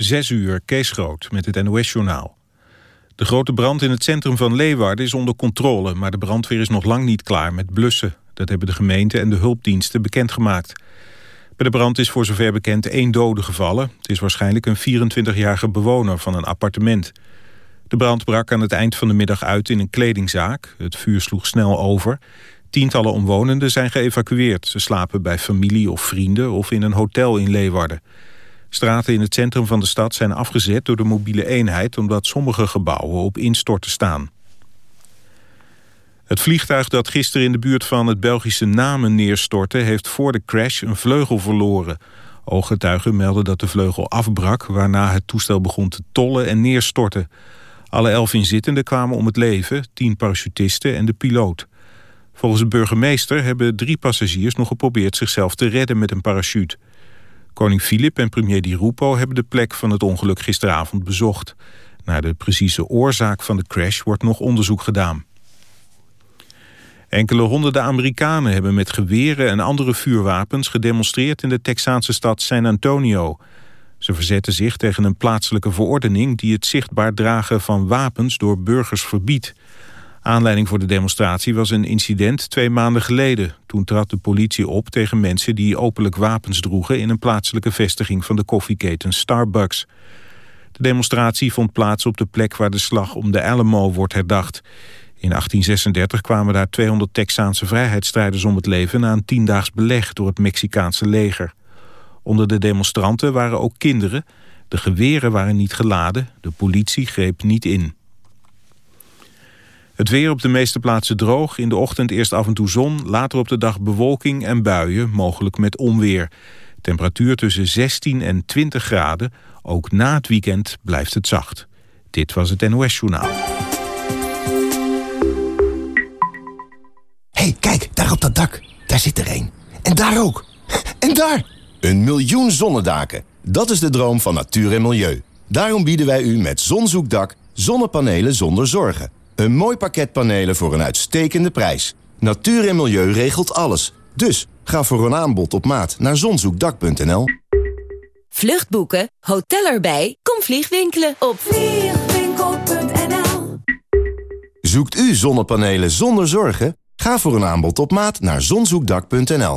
Zes uur, Kees Groot, met het NOS-journaal. De grote brand in het centrum van Leeuwarden is onder controle... maar de brandweer is nog lang niet klaar met blussen. Dat hebben de gemeente en de hulpdiensten bekendgemaakt. Bij de brand is voor zover bekend één dode gevallen. Het is waarschijnlijk een 24-jarige bewoner van een appartement. De brand brak aan het eind van de middag uit in een kledingzaak. Het vuur sloeg snel over. Tientallen omwonenden zijn geëvacueerd. Ze slapen bij familie of vrienden of in een hotel in Leeuwarden. Straten in het centrum van de stad zijn afgezet door de mobiele eenheid... omdat sommige gebouwen op instorten staan. Het vliegtuig dat gisteren in de buurt van het Belgische Namen neerstortte... heeft voor de crash een vleugel verloren. Ooggetuigen melden dat de vleugel afbrak... waarna het toestel begon te tollen en neerstorten. Alle elf inzittenden kwamen om het leven, tien parachutisten en de piloot. Volgens de burgemeester hebben drie passagiers nog geprobeerd zichzelf te redden met een parachute. Koning Filip en premier Di Rupo hebben de plek van het ongeluk gisteravond bezocht. Naar de precieze oorzaak van de crash wordt nog onderzoek gedaan. Enkele honderden Amerikanen hebben met geweren en andere vuurwapens gedemonstreerd in de Texaanse stad San Antonio. Ze verzetten zich tegen een plaatselijke verordening die het zichtbaar dragen van wapens door burgers verbiedt. Aanleiding voor de demonstratie was een incident twee maanden geleden. Toen trad de politie op tegen mensen die openlijk wapens droegen... in een plaatselijke vestiging van de koffieketen Starbucks. De demonstratie vond plaats op de plek waar de slag om de Alamo wordt herdacht. In 1836 kwamen daar 200 Texaanse vrijheidsstrijders om het leven... na een tiendaags beleg door het Mexicaanse leger. Onder de demonstranten waren ook kinderen. De geweren waren niet geladen. De politie greep niet in. Het weer op de meeste plaatsen droog. In de ochtend eerst af en toe zon. Later op de dag bewolking en buien, mogelijk met onweer. Temperatuur tussen 16 en 20 graden. Ook na het weekend blijft het zacht. Dit was het NOS Journaal. hey, kijk, daar op dat dak. Daar zit er één. En daar ook. En daar! Een miljoen zonnedaken. Dat is de droom van natuur en milieu. Daarom bieden wij u met Zonzoekdak zonnepanelen zonder zorgen. Een mooi pakket panelen voor een uitstekende prijs. Natuur en milieu regelt alles. Dus ga voor een aanbod op maat naar zonzoekdak.nl. Vluchtboeken, hotel erbij, kom vliegwinkelen op vliegwinkel.nl. Zoekt u zonnepanelen zonder zorgen? Ga voor een aanbod op maat naar zonzoekdak.nl.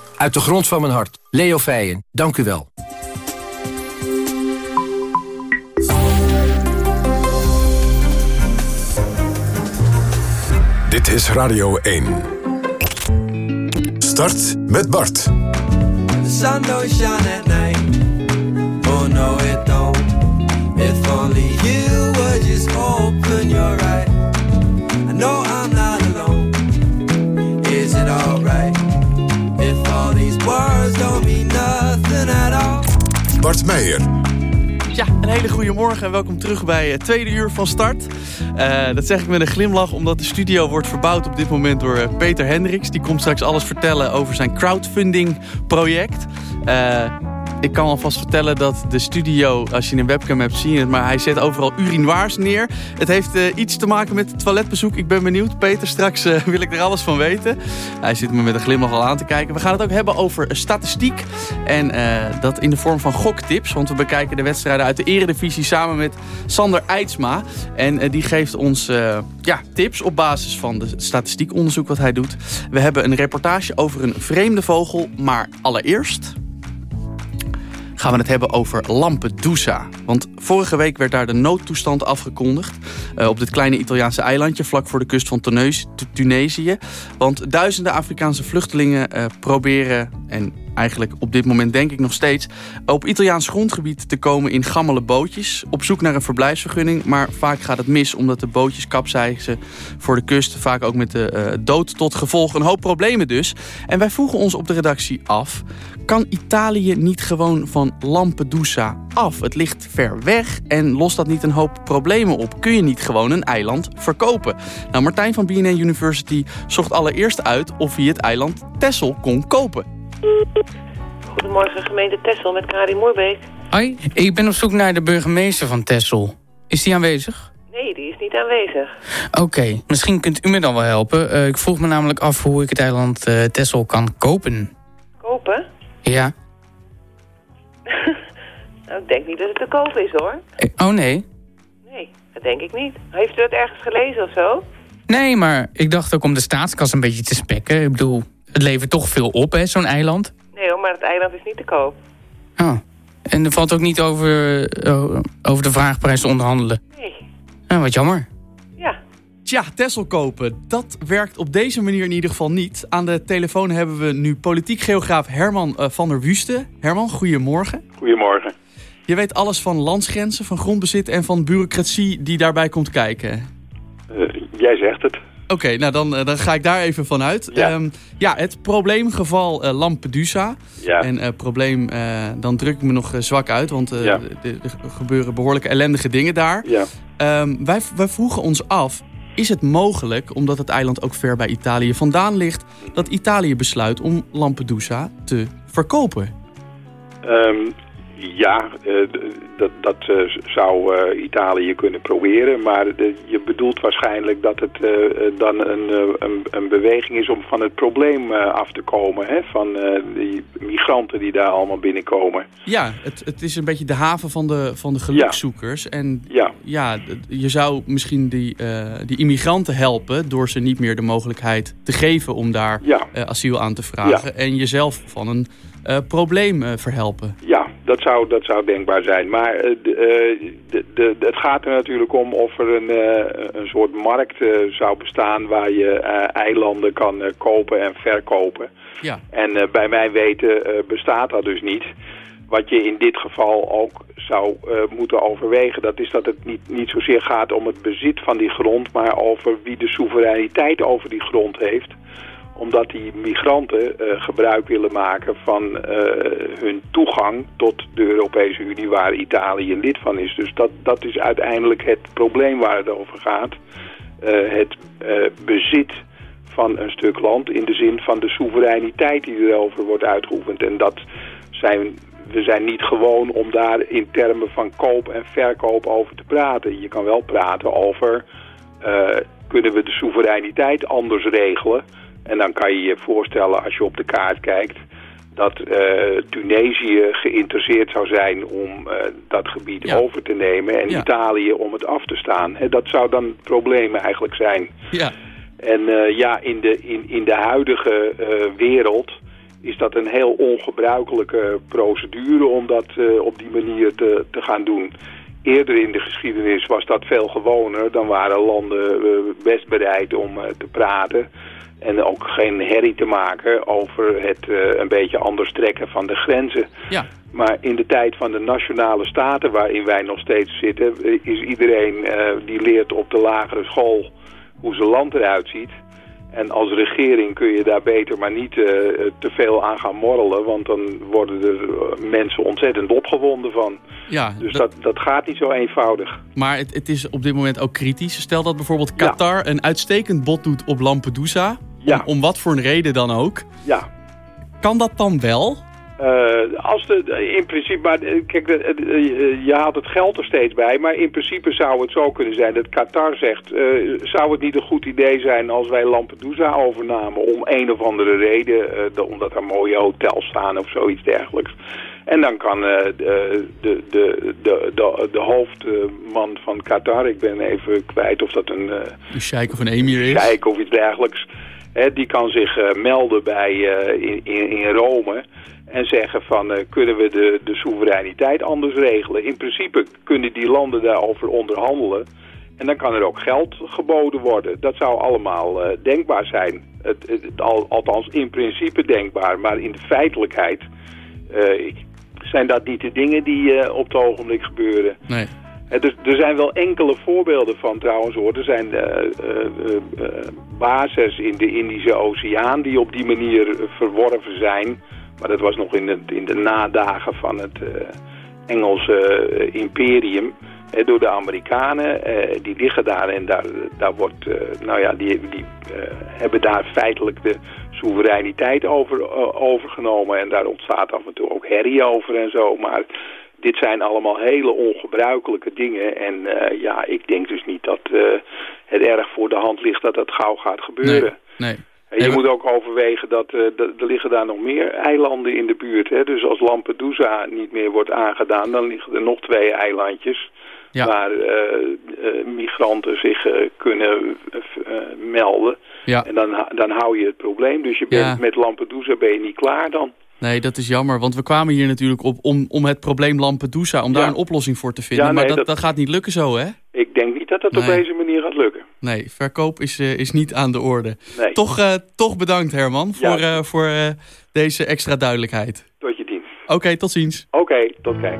Uit de grond van mijn hart. Leo Feijen, dank u wel. Dit is Radio 1. Start met Bart. The sun don't shine at night. Oh no, it don't. If only you would just open your eyes. I know I'm Bart Meijer. Ja, een hele goede morgen en welkom terug bij het tweede uur van start. Uh, dat zeg ik met een glimlach omdat de studio wordt verbouwd op dit moment door uh, Peter Hendricks. Die komt straks alles vertellen over zijn crowdfunding project. Uh, ik kan alvast vertellen dat de studio, als je een webcam hebt, zie je het. Maar hij zet overal urinoirs neer. Het heeft uh, iets te maken met het toiletbezoek. Ik ben benieuwd. Peter, straks uh, wil ik er alles van weten. Hij zit me met een glimlach al aan te kijken. We gaan het ook hebben over statistiek. En uh, dat in de vorm van goktips. Want we bekijken de wedstrijden uit de eredivisie samen met Sander Eidsma. En die geeft ons ja, tips op basis van de statistiekonderzoek wat hij doet. We hebben een reportage over een vreemde vogel. Maar allereerst gaan we het hebben over Lampedusa. Want vorige week werd daar de noodtoestand afgekondigd... Uh, op dit kleine Italiaanse eilandje vlak voor de kust van Tunesië. Want duizenden Afrikaanse vluchtelingen uh, proberen... en eigenlijk op dit moment denk ik nog steeds... op Italiaans grondgebied te komen in gammele bootjes... op zoek naar een verblijfsvergunning. Maar vaak gaat het mis omdat de bootjes kapseizen voor de kust. Vaak ook met de eh, dood tot gevolg. Een hoop problemen dus. En wij vroegen ons op de redactie af... kan Italië niet gewoon van Lampedusa af? Het ligt ver weg en lost dat niet een hoop problemen op? Kun je niet gewoon een eiland verkopen? Nou, Martijn van BNN University zocht allereerst uit... of hij het eiland Texel kon kopen. Goedemorgen, gemeente Tessel met Karin Moorbeek. Hoi, ik ben op zoek naar de burgemeester van Texel. Is die aanwezig? Nee, die is niet aanwezig. Oké, misschien kunt u me dan wel helpen. Eh, ik vroeg me namelijk af hoe ik het eiland uh, Texel kan kopen. Kopen? Ja. nou, ik denk niet dat het te koop is, hoor. Eh, oh, nee? Nee, dat denk ik niet. Heeft u dat ergens gelezen of zo? Nee, maar ik dacht ook om de staatskas een beetje te spekken. Ik bedoel, het levert toch veel op, hè, zo'n eiland? Nee hoor, maar het eiland is niet te koop. Oh. En er valt ook niet over, uh, over de vraagprijs te onderhandelen? Nee. Nou, wat jammer. Ja. Tja, Tessel kopen. Dat werkt op deze manier in ieder geval niet. Aan de telefoon hebben we nu politiek geograaf Herman uh, van der Wusten. Herman, goedemorgen. Goedemorgen. Je weet alles van landsgrenzen, van grondbezit en van bureaucratie die daarbij komt kijken. Uh, jij zegt het. Oké, okay, nou dan, dan ga ik daar even vanuit. Ja, um, ja het probleemgeval uh, Lampedusa. Ja. En uh, probleem, dan druk ik me nog zwak uit, want ja. er gebeuren behoorlijke ellendige dingen daar. Ja. Um, wij, wij vroegen ons af, is het mogelijk, omdat het eiland ook ver bij Italië vandaan ligt... dat Italië besluit om Lampedusa te verkopen? Um, ja, uh, dat, dat uh, zou uh, Italië kunnen proberen. Maar je bedoelt waarschijnlijk dat het dan een, een, een, beweging is om van het probleem af te komen. Hè? Van die migranten die daar allemaal binnenkomen. Ja, het, het is een beetje de haven van de, van de gelukzoekers. Ja. En ja. ja, je zou misschien die, die immigranten helpen door ze niet meer de mogelijkheid te geven om daar ja. asiel aan te vragen. En jezelf van een probleem verhelpen. Ja, dat zou, dat zou denkbaar zijn. Maar uh, de, de, de, het gaat er natuurlijk om of er een, uh, een soort markt zou bestaan waar je eilanden kan kopen en verkopen. Ja. En bij mijn weten bestaat dat dus niet. Wat je in dit geval ook zou moeten overwegen, dat is dat het niet, niet zozeer gaat om het bezit van die grond, maar over wie de soevereiniteit over die grond heeft omdat die migranten uh, gebruik willen maken van uh, hun toegang tot de Europese Unie waar Italië lid van is. Dus dat, dat is uiteindelijk het probleem waar het over gaat. Uh, het bezit van een stuk land in de zin van de soevereiniteit die erover wordt uitgeoefend. En dat zijn, we zijn niet gewoon om daar in termen van koop en verkoop over te praten. Je kan wel praten over kunnen we de soevereiniteit anders regelen... En dan kan je je voorstellen als je op de kaart kijkt dat uh, Tunesië geïnteresseerd zou zijn om uh, dat gebied ja. over te nemen en ja. Italië om het af te staan. He, dat zou dan het probleem eigenlijk zijn. Ja. En uh, ja, in de, in, in de huidige wereld is dat een heel ongebruikelijke procedure om dat op die manier te, te gaan doen. Eerder in de geschiedenis was dat veel gewoner. Dan waren landen best bereid om te praten. En ook geen herrie te maken over het uh, een beetje anders trekken van de grenzen. Ja. Maar in de tijd van de nationale staten waarin wij nog steeds zitten... is iedereen uh, die leert op de lagere school hoe zijn land eruit ziet. En als regering kun je daar beter maar niet uh, te veel aan gaan morrelen... want dan worden er mensen ontzettend opgewonden van. Ja, dus dat, dat gaat niet zo eenvoudig. Maar het, het is op dit moment ook kritisch. Stel dat bijvoorbeeld Qatar ja. een uitstekend bod doet op Lampedusa... Ja. Om, om, wat voor een reden dan ook. Ja. Kan dat dan wel? Uh, als de, in principe, maar kijk, de, de, je haalt het geld er steeds bij, maar in principe zou het zo kunnen zijn dat Qatar zegt, uh, zou het niet een goed idee zijn als wij Lampedusa overnamen om een of andere reden, uh, de, omdat er mooie hotels staan of zoiets dergelijks. En dan kan de, de, de, de, de, de hoofdman van Qatar, ik ben even kwijt of dat een... een sheik of een emir is. sheik of iets dergelijks. He, die kan zich melden bij, in, in, in, Rome en zeggen van uh, kunnen we de, de soevereiniteit anders regelen. In principe kunnen die landen daarover onderhandelen En dan kan er ook geld geboden worden. Dat zou allemaal eh, denkbaar zijn. Het, het, al, althans in principe denkbaar. Maar in de feitelijkheid eh, zijn dat niet de dingen die eh, op het ogenblik gebeuren. Nee. Eh, Er, er zijn wel enkele voorbeelden van trouwens hoor. Er zijn eh, eh, eh, eh, bases in de Indische Oceaan die op die manier eh, verworven zijn. Maar dat was nog in de, in de nadagen van het eh, Engelse eh, imperium. eh, door de Amerikanen. Eh, die liggen daar en daar, daar wordt, nou ja, die, die hebben daar feitelijk de soevereiniteit over, overgenomen. En daar ontstaat af en toe ook herrie over en zo. Maar dit zijn allemaal hele ongebruikelijke dingen. En ja, ik denk dus niet dat het erg voor de hand ligt dat dat gauw gaat gebeuren. Nee. En je moet ook overwegen dat d- er liggen daar nog meer eilanden in de buurt. Hè? Dus als Lampedusa niet meer wordt aangedaan, dan liggen er nog twee eilandjes... Ja. waar eh, eh, migranten zich kunnen melden. Ja. En dan, dan hou je het probleem. Dus je bent, Ja. met Lampedusa ben je niet klaar dan. Nee, dat is jammer. Want we kwamen hier natuurlijk op om, om het probleem Lampedusa... om daar een oplossing voor te vinden. Ja, maar nee, dat, dat- dat gaat niet lukken zo, hè? Ik denk niet dat dat op deze manier gaat lukken. Nee, verkoop is, eh, is niet aan de orde. Nee. Toch, eh, toch bedankt, Herman, Ja. voor, eh, voor deze extra duidelijkheid. Tot je dienst. Oké, tot ziens. Oké, tot kijk.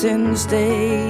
since day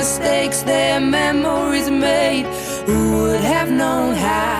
mistakes, their memories made. Who would have known how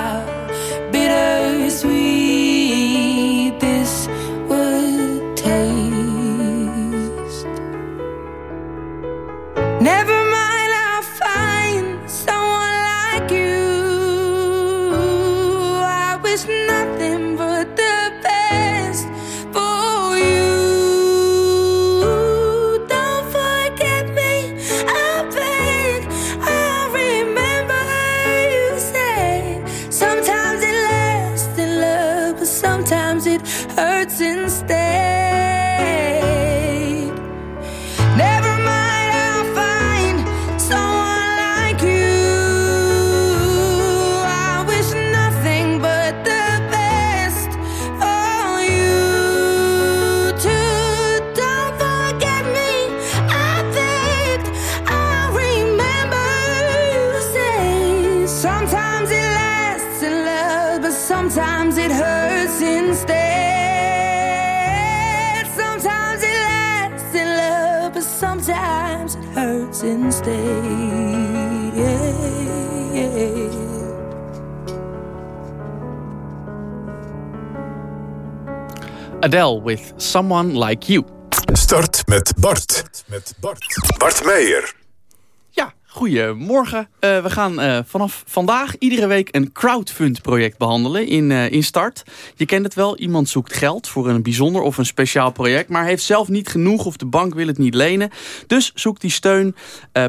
it hurts instead. Adele with Someone Like You. Start met Bart. Met Bart. Bart Meijer. Goedemorgen. Eh, we gaan eh, vanaf vandaag iedere week een crowdfund project behandelen in, eh, in Start. Je kent het wel, iemand zoekt geld voor een bijzonder of een speciaal project... maar heeft zelf niet genoeg of de bank wil het niet lenen. Dus zoekt die steun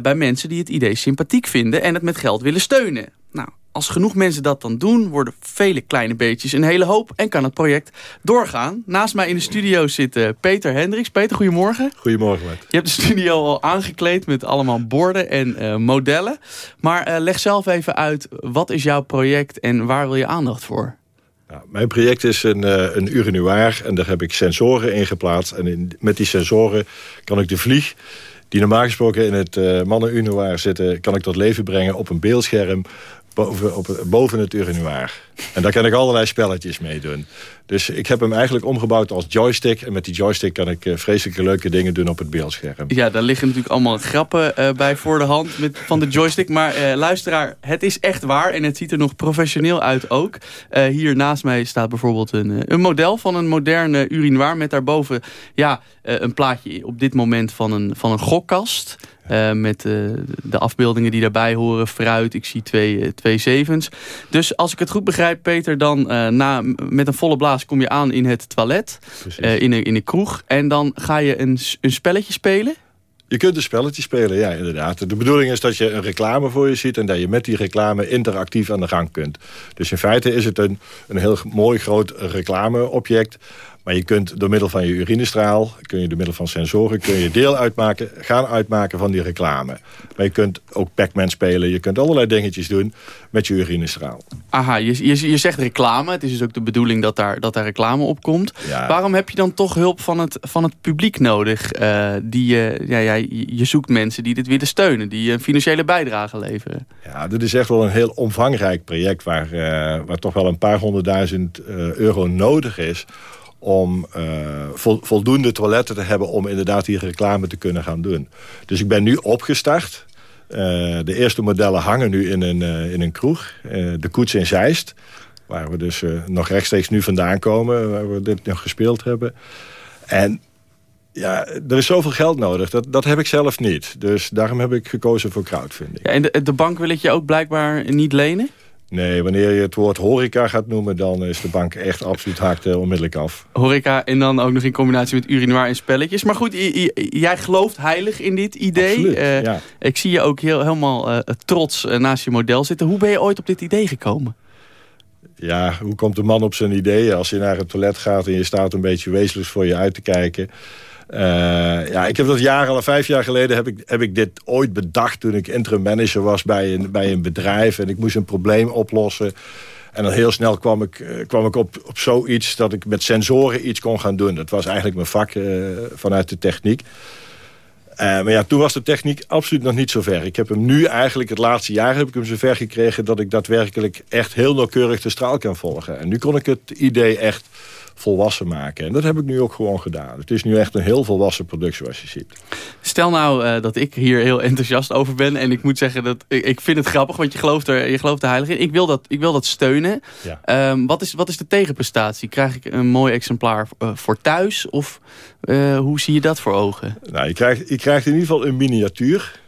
bij mensen die het idee sympathiek vinden... en het met geld willen steunen. Nou, als genoeg mensen dat dan doen, worden vele kleine beetjes een hele hoop... en kan het project doorgaan. Naast mij in de studio zit eh, Peter Hendricks. Peter, goedemorgen. Goedemorgen. Je hebt de studio al aangekleed met allemaal borden en eh, modellen. Maar eh, leg zelf even uit, wat is jouw project en waar wil je aandacht voor? Nou, mijn project is een, een urinoir en daar heb ik sensoren in geplaatst. En in, met die sensoren kan ik de vlieg die normaal gesproken in het uh, mannenurinoir zitten... kan ik tot leven brengen op een beeldscherm boven, op, boven het urinoir. En daar kan ik allerlei spelletjes mee doen. Dus ik heb hem eigenlijk omgebouwd als joystick. En met die joystick kan ik uh, vreselijke leuke dingen doen op het beeldscherm. Ja, daar liggen natuurlijk allemaal grappen uh, bij voor de hand met, van de joystick. Maar uh, luisteraar, het is echt waar. En het ziet er nog professioneel uit ook. hier naast mij staat bijvoorbeeld een, een model van een moderne urinoir. Met daarboven ja, een plaatje op dit moment van een, van een gokkast. Uh, met uh, de afbeeldingen die daarbij horen. Fruit, ik zie twee, uh, twee zevens. Dus als ik het goed begrijp, Peter, dan na, met een volle blaas kom je aan in het toilet. in, een, in kroeg. En dan ga je een, een spelletje spelen. Je kunt een spelletje spelen, ja, inderdaad. De bedoeling is dat je een reclame voor je ziet... en dat je met die reclame interactief aan de gang kunt. Dus in feite is het een, een heel mooi groot reclameobject... Maar je kunt door middel van je urinestraal, kun je door middel van sensoren, kun je deel uitmaken, gaan uitmaken van die reclame. Maar je kunt ook Pac-Man spelen, je kunt allerlei dingetjes doen met je urinestraal. Aha, je, je, je zegt reclame, het is dus ook de bedoeling dat daar, dat daar reclame op komt. Ja. Waarom heb je dan toch hulp van het, van het publiek nodig? Uh, die, uh, ja, ja, je zoekt mensen die dit willen steunen, die een financiële bijdrage leveren. Ja, dit is echt wel een heel omvangrijk project waar, uh, waar toch wel een paar honderdduizend euro nodig is om vol, voldoende toiletten te hebben... om inderdaad die reclame te kunnen gaan doen. Dus ik ben nu opgestart. Uh, de eerste modellen hangen nu in een, uh, in een kroeg. de Koets in Zeist. Waar we dus nog rechtstreeks nu vandaan komen. Waar we dit nog gespeeld hebben. En ja, er is zoveel geld nodig. Dat, dat heb ik zelf niet. Dus daarom heb ik gekozen voor crowdfunding. Ja, en de, de bank wil het je ook blijkbaar niet lenen? Nee, wanneer je het woord horeca gaat noemen... dan is de bank echt absoluut haakt uh, onmiddellijk af. Horeca en dan ook nog in combinatie met urinoir en spelletjes. Maar goed, jij gelooft heilig in dit idee. Absoluut, uh, ja. Ik zie je ook heel, helemaal uh, trots naast je model zitten. Hoe ben je ooit op dit idee gekomen? Ja, hoe komt de man op zijn idee? Als je naar het toilet gaat en je staat een beetje wezenloos voor je uit te kijken... Uh, ja, ik heb dat jaren, al vijf jaar geleden heb ik, heb ik dit ooit bedacht... toen ik interim manager was bij een, bij een bedrijf... en ik moest een probleem oplossen. En dan heel snel kwam ik, uh, kwam ik op, op zoiets dat ik met sensoren iets kon gaan doen. Dat was eigenlijk mijn vak uh, vanuit de techniek. maar ja, toen was de techniek absoluut nog niet zo ver. Ik heb hem nu eigenlijk, het laatste jaar heb ik hem zo ver gekregen... dat ik daadwerkelijk echt heel nauwkeurig de straal kan volgen. En nu kon ik het idee echt volwassen maken. En dat heb ik nu ook gewoon gedaan. Het is nu echt een heel volwassen product zoals je ziet. Stel nou uh, dat ik hier heel enthousiast over ben. En ik moet zeggen, dat ik, ik vind het grappig. Want je gelooft er, je gelooft er heilig in. Ik wil dat, ik wil dat steunen. Ja. Um, wat, is, wat is de tegenprestatie? Krijg ik een mooi exemplaar uh, voor thuis? Of uh, hoe zie je dat voor ogen? Nou, je krijgt, je krijgt in ieder geval een miniatuur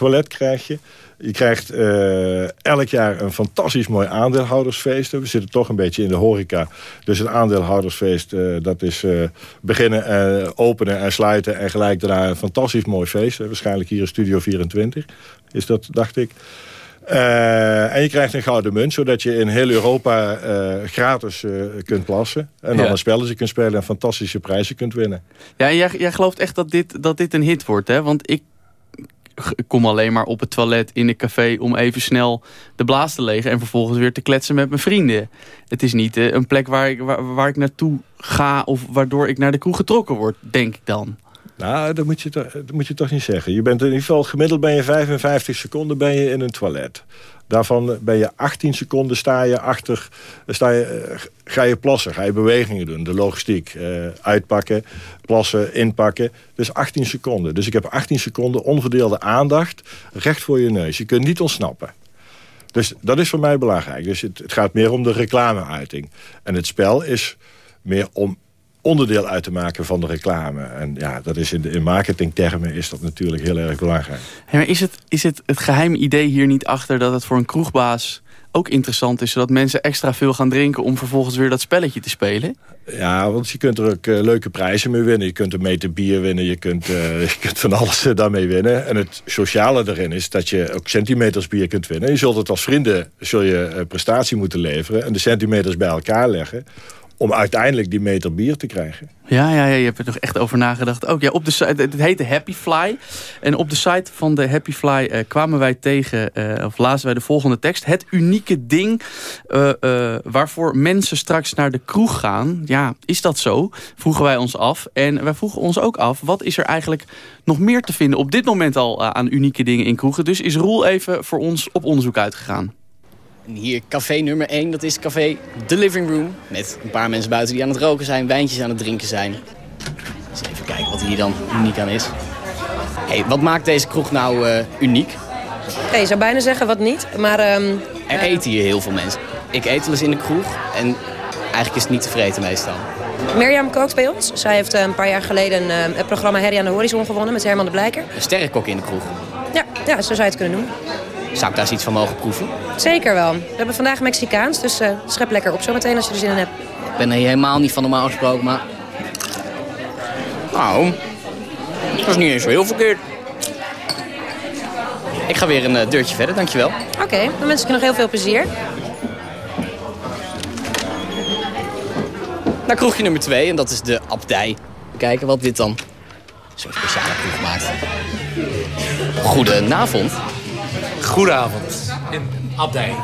toilet krijg je. Je krijgt uh, elk jaar een fantastisch mooi aandeelhoudersfeest. We zitten toch een beetje in de horeca. Dus een aandeelhoudersfeest, uh, dat is uh, beginnen, openen en sluiten... en gelijk daarna een fantastisch mooi feest. Waarschijnlijk hier in Studio 24 is dat, dacht ik. Eh, en je krijgt een gouden munt, zodat je in heel Europa eh, gratis eh, kunt plassen. En dan Ja. een spelletje kunt spelen en fantastische prijzen kunt winnen. Ja, jij, jij gelooft echt dat dit, dat dit een hit wordt, hè? Want ik kom alleen maar op het toilet in een café om even snel de blaas te legen... en vervolgens weer te kletsen met mijn vrienden. Het is niet eh, een plek waar ik, waar, ik naartoe ga of waardoor ik naar de kroeg getrokken word, denk ik dan. Nou, dat moet, je toch, dat moet je toch niet zeggen. Je bent in ieder geval, gemiddeld ben je 55 seconden ben je in een toilet. Daarvan ben je 18 seconden sta je achter, sta je, eh, ga je plassen, ga je bewegingen doen, de logistiek. eh, uitpakken, plassen, inpakken. Dus 18 seconden. Dus ik heb 18 seconden onverdeelde aandacht recht voor je neus. Je kunt niet ontsnappen. Dus dat is voor mij belangrijk. Dus het, het gaat meer om de reclameuiting. En het spel is meer om onderdeel uit te maken van de reclame. En ja, dat is in, de, in marketingtermen is dat natuurlijk heel erg belangrijk. Maar is het, is het het geheime idee hier niet achter dat het voor een kroegbaas ook interessant is... zodat mensen extra veel gaan drinken om vervolgens weer dat spelletje te spelen? Ja, want je kunt er ook eh, leuke prijzen mee winnen. Je kunt een meter bier winnen, je kunt, eh, je kunt van alles eh, daarmee winnen. En het sociale erin is dat je ook centimeters bier kunt winnen. Je zult het als vrienden zul je, prestatie moeten leveren... en de centimeters bij elkaar leggen... om uiteindelijk die meter bier te krijgen. Ja, ja, ja, je hebt er toch echt over nagedacht. Ook ja, op de site, het heette Happy Fly. En op de site van de Happy Fly eh, kwamen wij tegen, eh, of lazen wij de volgende tekst. Het unieke ding eh, waarvoor mensen straks naar de kroeg gaan. Ja, is dat zo? Vroegen wij ons af. En wij vroegen ons ook af, wat is er eigenlijk nog meer te vinden op dit moment al aan unieke dingen in kroegen? Dus is Roel even voor ons op onderzoek uitgegaan. En hier café nummer 1, dat is café The Living Room. Met een paar mensen buiten die aan het roken zijn, wijntjes aan het drinken zijn. Eens even kijken wat hier dan uniek aan is. hey, wat maakt deze kroeg nou eh, uniek? Ja, je zou bijna zeggen wat niet, maar... ehm, Er eten hier heel veel mensen. Ik eet wel eens in de kroeg en eigenlijk is het niet tevreden meestal. Mirjam kookt bij ons. Zij heeft eh, een paar jaar geleden een, eh, het programma Herrie aan de Horizon gewonnen met Herman de Blijker. Een sterrenkok in de kroeg. Ja, ja, zo zou je het kunnen noemen. Zou ik daar eens iets van mogen proeven? Zeker wel. We hebben vandaag Mexicaans, dus eh, schep lekker op zometeen als je er zin in hebt. Ik ben er helemaal niet van normaal gesproken, maar... Nou, dat is niet eens zo heel verkeerd. Ik ga weer een eh, deurtje verder, dankjewel. Oké, dan wens ik je nog heel veel plezier. Naar kroegje nummer 2 en dat is de Abdij. Kijken wat dit dan zo'n speciale kroeg maakt. Goedenavond. Goedenavond. In Abdij.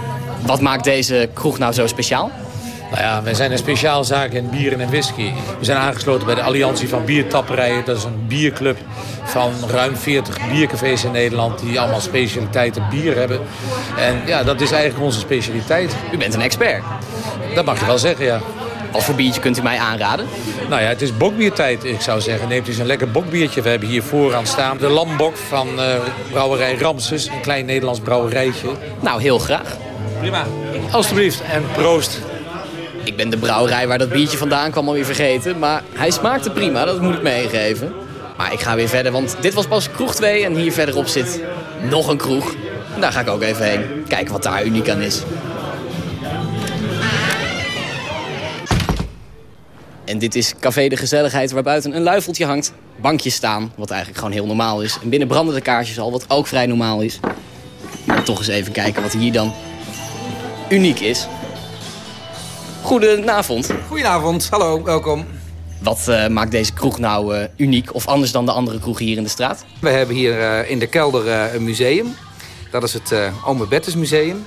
Wat maakt deze kroeg nou zo speciaal? Nou ja, wij zijn een speciaalzaak in bieren en whisky. We zijn aangesloten bij de Alliantie van Biertapperijen. Dat is een bierclub van ruim 40 biercafés in Nederland... die allemaal specialiteiten bier hebben. En ja, dat is eigenlijk onze specialiteit. U bent een expert. Dat mag je wel zeggen, ja. Wat voor biertje kunt u mij aanraden? Nou ja, het is bokbiertijd, ik zou zeggen. Neemt eens een lekker bokbiertje. We hebben hier vooraan staan de Lambok van eh, brouwerij Ramses. Een klein Nederlands brouwerijtje. Nou, heel graag. Prima. Alsjeblieft en proost. Ik ben de brouwerij waar dat biertje vandaan kwam alweer vergeten. Maar hij smaakte prima, dat moet ik meegeven. Maar ik ga weer verder, want dit was pas kroeg 2 en hier verderop zit nog een kroeg. En daar ga ik ook even heen. Kijken wat daar uniek aan is. En dit is Café de Gezelligheid, waar buiten een luifeltje hangt. Bankjes staan, wat eigenlijk gewoon heel normaal is. En binnen branden de kaarsjes al, wat ook vrij normaal is. Maar toch eens even kijken wat hier dan uniek is. Goedenavond. Goedenavond, hallo, welkom. Wat eh, maakt deze kroeg nou eh, uniek of anders dan de andere kroegen hier in de straat? We hebben hier eh, in de kelder een museum. Dat is het uh, Ome Bettes Museum.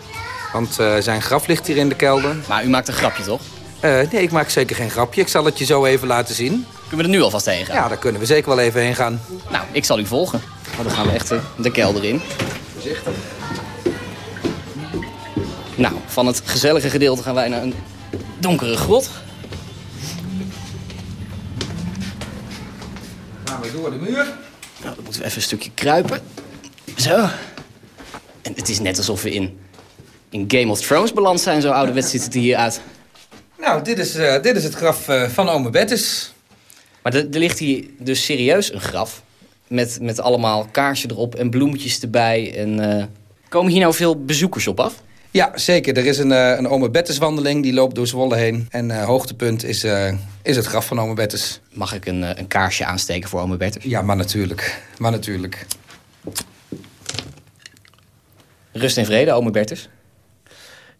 Want zijn graf ligt hier in de kelder. Maar u maakt een grapje, toch? Uh, nee, ik maak zeker geen grapje. Ik zal het je zo even laten zien. Kunnen we er nu alvast heen gaan? Ja, daar kunnen we zeker wel even heen gaan. Nou, ik zal u volgen. Maar dan gaan we echt uh, de kelder in. Voorzichtig. Nou, van het gezellige gedeelte gaan wij naar een donkere grot. gaan we door de muur. Nou, dan moeten we even een stukje kruipen. Zo. En het is net alsof we in, in Game of Thrones beland zijn. Zo ouderwets ziet het er hier uit. Nou, dit is, uh, dit is het graf uh, van ome Bettis. Maar er ligt hier dus serieus een graf. Met, met allemaal kaarsen erop en bloemetjes erbij. En, uh, komen hier nou veel bezoekers op af? Ja, zeker. Er is een, een ome Bettes wandeling. Die loopt door Zwolle heen. En hoogtepunt is, is het graf van ome Bettes. Mag ik een, een kaarsje aansteken voor ome Bettes? Ja, maar natuurlijk. Maar natuurlijk. Rust en vrede, ome Bertus.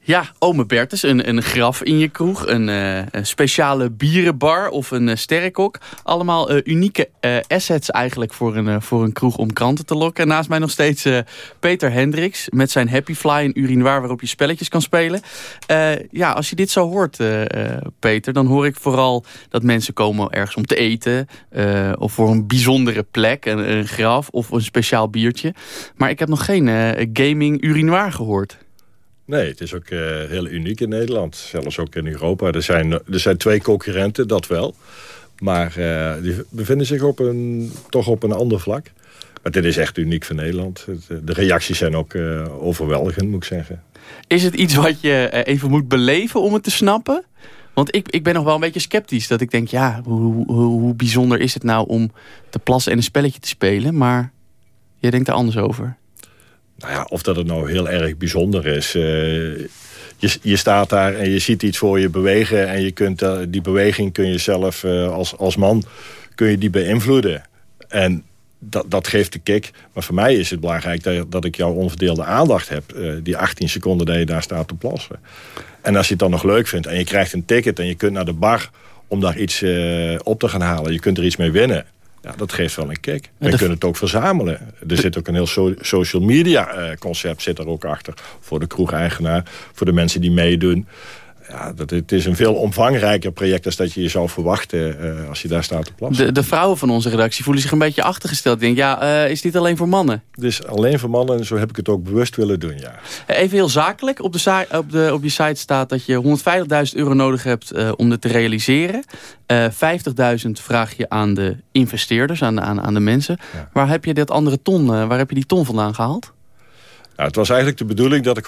Ja, ome Bertus, een, een graf in je kroeg, een, eh, speciale bierenbar of een uh, sterrenkok. Allemaal eh, unieke assets eigenlijk voor een, voor een kroeg om kranten te lokken. En naast mij nog steeds Peter Hendricks met zijn Happy Fly, een urinoir waarop je spelletjes kan spelen. ja, als je dit zo hoort, Peter, dan hoor ik vooral dat mensen komen ergens om te eten. of voor een bijzondere plek, een, een graf of een speciaal biertje. Maar ik heb nog geen gaming urinoir gehoord. Nee, het is ook uh, heel uniek in Nederland. Zelfs ook in Europa. Er zijn, er zijn twee concurrenten, dat wel. Maar uh, die bevinden zich op een, toch op een ander vlak. Maar dit is echt uniek voor Nederland. De reacties zijn ook overweldigend, moet ik zeggen. Is het iets wat je even moet beleven om het te snappen? Want ik, ik ben nog wel een beetje sceptisch. Dat ik denk, ja, hoe, hoe, hoe bijzonder is het nou om te plassen en een spelletje te spelen? Maar jij denkt er anders over. Nou ja, of dat het nou heel erg bijzonder is. Uh, je, je staat daar en je ziet iets voor je bewegen. En je kunt, uh, die beweging kun je zelf uh, als, als man kun je die beïnvloeden. En dat, dat geeft de kick. Maar voor mij is het belangrijk dat, dat ik jouw onverdeelde aandacht heb. die 18 seconden dat je daar staat te plassen. En als je het dan nog leuk vindt en je krijgt een ticket... en je kunt naar de bar om daar iets op te gaan halen. Je kunt er iets mee winnen ja, dat geeft wel een kick. We kunnen het ook verzamelen. Er zit ook een heel social media eh, concept zit er ook achter. Voor de kroegeigenaar, voor de mensen die meedoen ja, dat, het is een veel omvangrijker project dan dat je je zou verwachten uh, als je daar staat te plassen. De, de, vrouwen van onze redactie voelen zich een beetje achtergesteld. Ik denk, ja, uh, is dit alleen voor mannen? Dus alleen voor mannen en zo heb ik het ook bewust willen doen, ja. Even heel zakelijk. Op, de, op, de, op je site staat dat je 150.000 euro nodig hebt uh, om dit te realiseren. 50.000 vraag je aan de investeerders, aan de, aan, aan de mensen. Ja. Waar heb je dat andere ton, waar heb je die ton vandaan gehaald? Nou, het was eigenlijk de bedoeling dat ik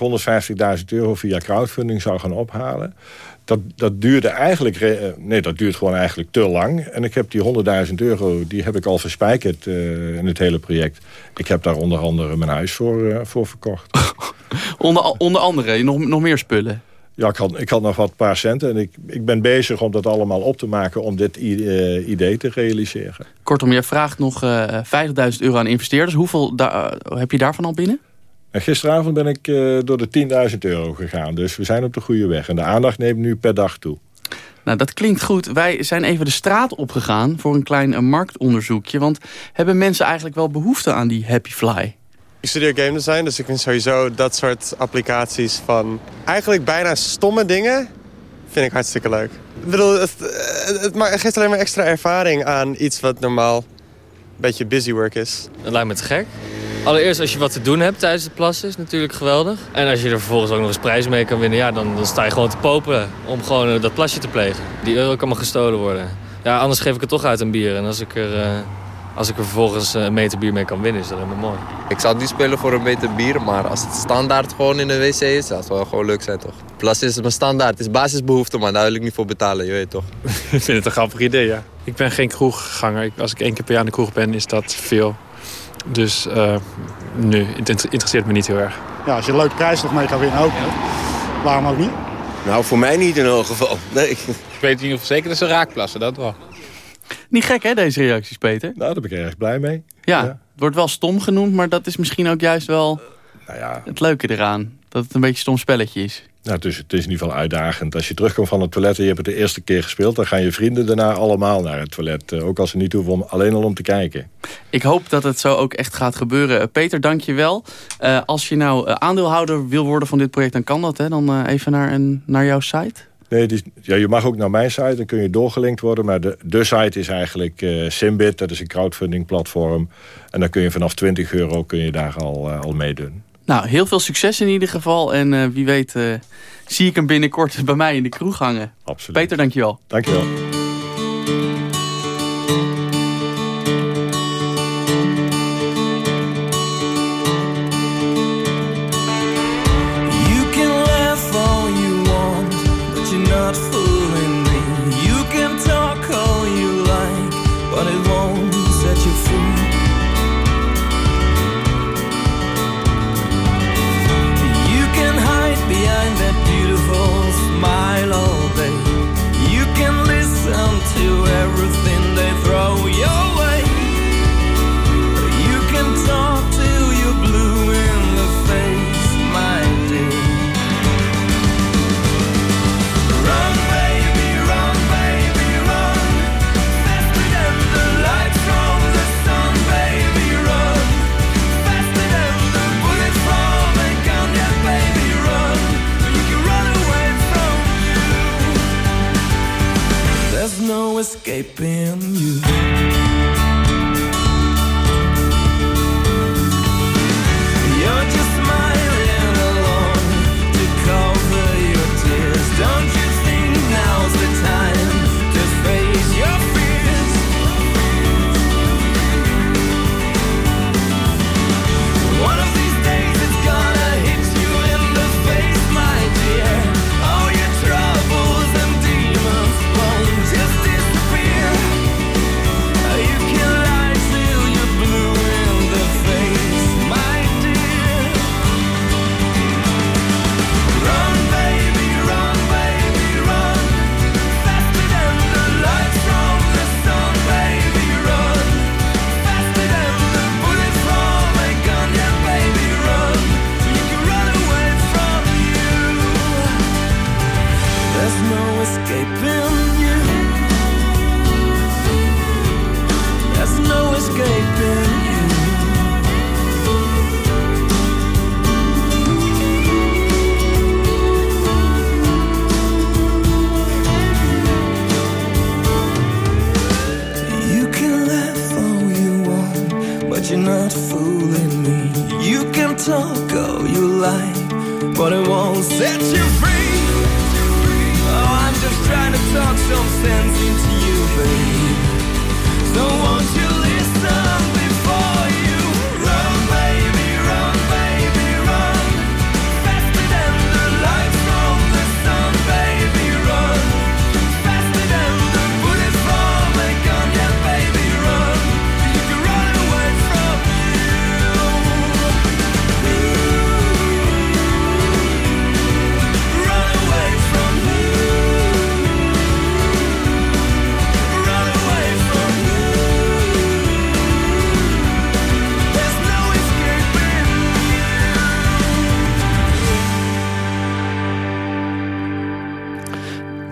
150.000 euro via crowdfunding zou gaan ophalen. Dat, dat duurde eigenlijk, eh, nee, dat duurt gewoon eigenlijk te lang. En ik heb die 100.000 euro, die heb ik al verspijkerd uh, in het hele project. Ik heb daar onder andere mijn huis voor, uh, voor verkocht. onder, onder andere, nog, nog meer spullen? Ja, ik had, ik had nog wat paar centen en ik, ik ben bezig om dat allemaal op te maken om dit uh, idee te realiseren. Kortom, je vraagt nog uh, 50.000 euro aan investeerders. Hoeveel heb je daarvan al binnen? En gisteravond ben ik uh, door de 10.000 euro gegaan. Dus we zijn op de goede weg. En de aandacht neemt nu per dag toe. Nou, dat klinkt goed. Wij zijn even de straat opgegaan voor een klein uh, marktonderzoekje. Want hebben mensen eigenlijk wel behoefte aan die Happy Fly? Ik studeer game design, dus ik vind sowieso dat soort applicaties van... eigenlijk bijna stomme dingen, vind ik hartstikke leuk. Ik bedoel, het, het, het geeft alleen maar extra ervaring aan iets wat normaal beetje busywork is. Dat lijkt me te gek. Allereerst als je wat te doen hebt tijdens het plassen is natuurlijk geweldig. En als je er vervolgens ook nog eens prijs mee kan winnen, ja, dan, dan sta je gewoon te popelen om gewoon uh, dat plasje te plegen. Die euro kan maar gestolen worden. Ja, anders geef ik het toch uit een bier. En als ik er, uh, als ik er vervolgens een meter bier mee kan winnen, is dat helemaal mooi. Ik zou niet spelen voor een meter bier, maar als het standaard gewoon in de wc is, dat zou gewoon leuk zijn toch? Plassen is mijn standaard, het is basisbehoefte, maar daar wil ik niet voor betalen, je weet toch? ik vind het een grappig idee, ja. Ik ben geen kroegganger. Als ik één keer per jaar aan de kroeg ben, is dat veel. Dus uh, nu, het interesseert me niet heel erg. Ja, als je een leuke prijs nog mee gaat winnen ook. Waarom ook niet? Nou, voor mij niet in elk geval. Nee. Ik weet niet of zeker dat ze raakplassen, dat wel. Niet gek hè, deze reacties, Peter? Nou, daar ben ik erg blij mee. Ja, het wordt wel stom genoemd, maar dat is misschien ook juist wel nou ja. het leuke eraan. Dat het een beetje een stom spelletje is. Nou, het, is, het is in ieder geval uitdagend. Als je terugkomt van het toilet en je hebt het de eerste keer gespeeld... dan gaan je vrienden daarna allemaal naar het toilet. Eh, ook als ze niet hoeven om, alleen al om te kijken. Ik hoop dat het zo ook echt gaat gebeuren. Uh, Peter, dank je wel. Uh, als je nou aandeelhouder wil worden van dit project, dan kan dat. Hè? Dan even naar, een, naar jouw site. Nee, die, ja, je mag ook naar mijn site, dan kun je doorgelinkt worden. Maar de, de site is eigenlijk uh, Simbit, dat is een crowdfunding platform. En dan kun je vanaf 20 euro kun je daar al, al meedoen. Nou, heel veel succes in ieder geval. En uh, wie weet zie ik hem binnenkort bij mij in de kroeg hangen. Absoluut. Peter, dankjewel. Dankjewel. No escaping you.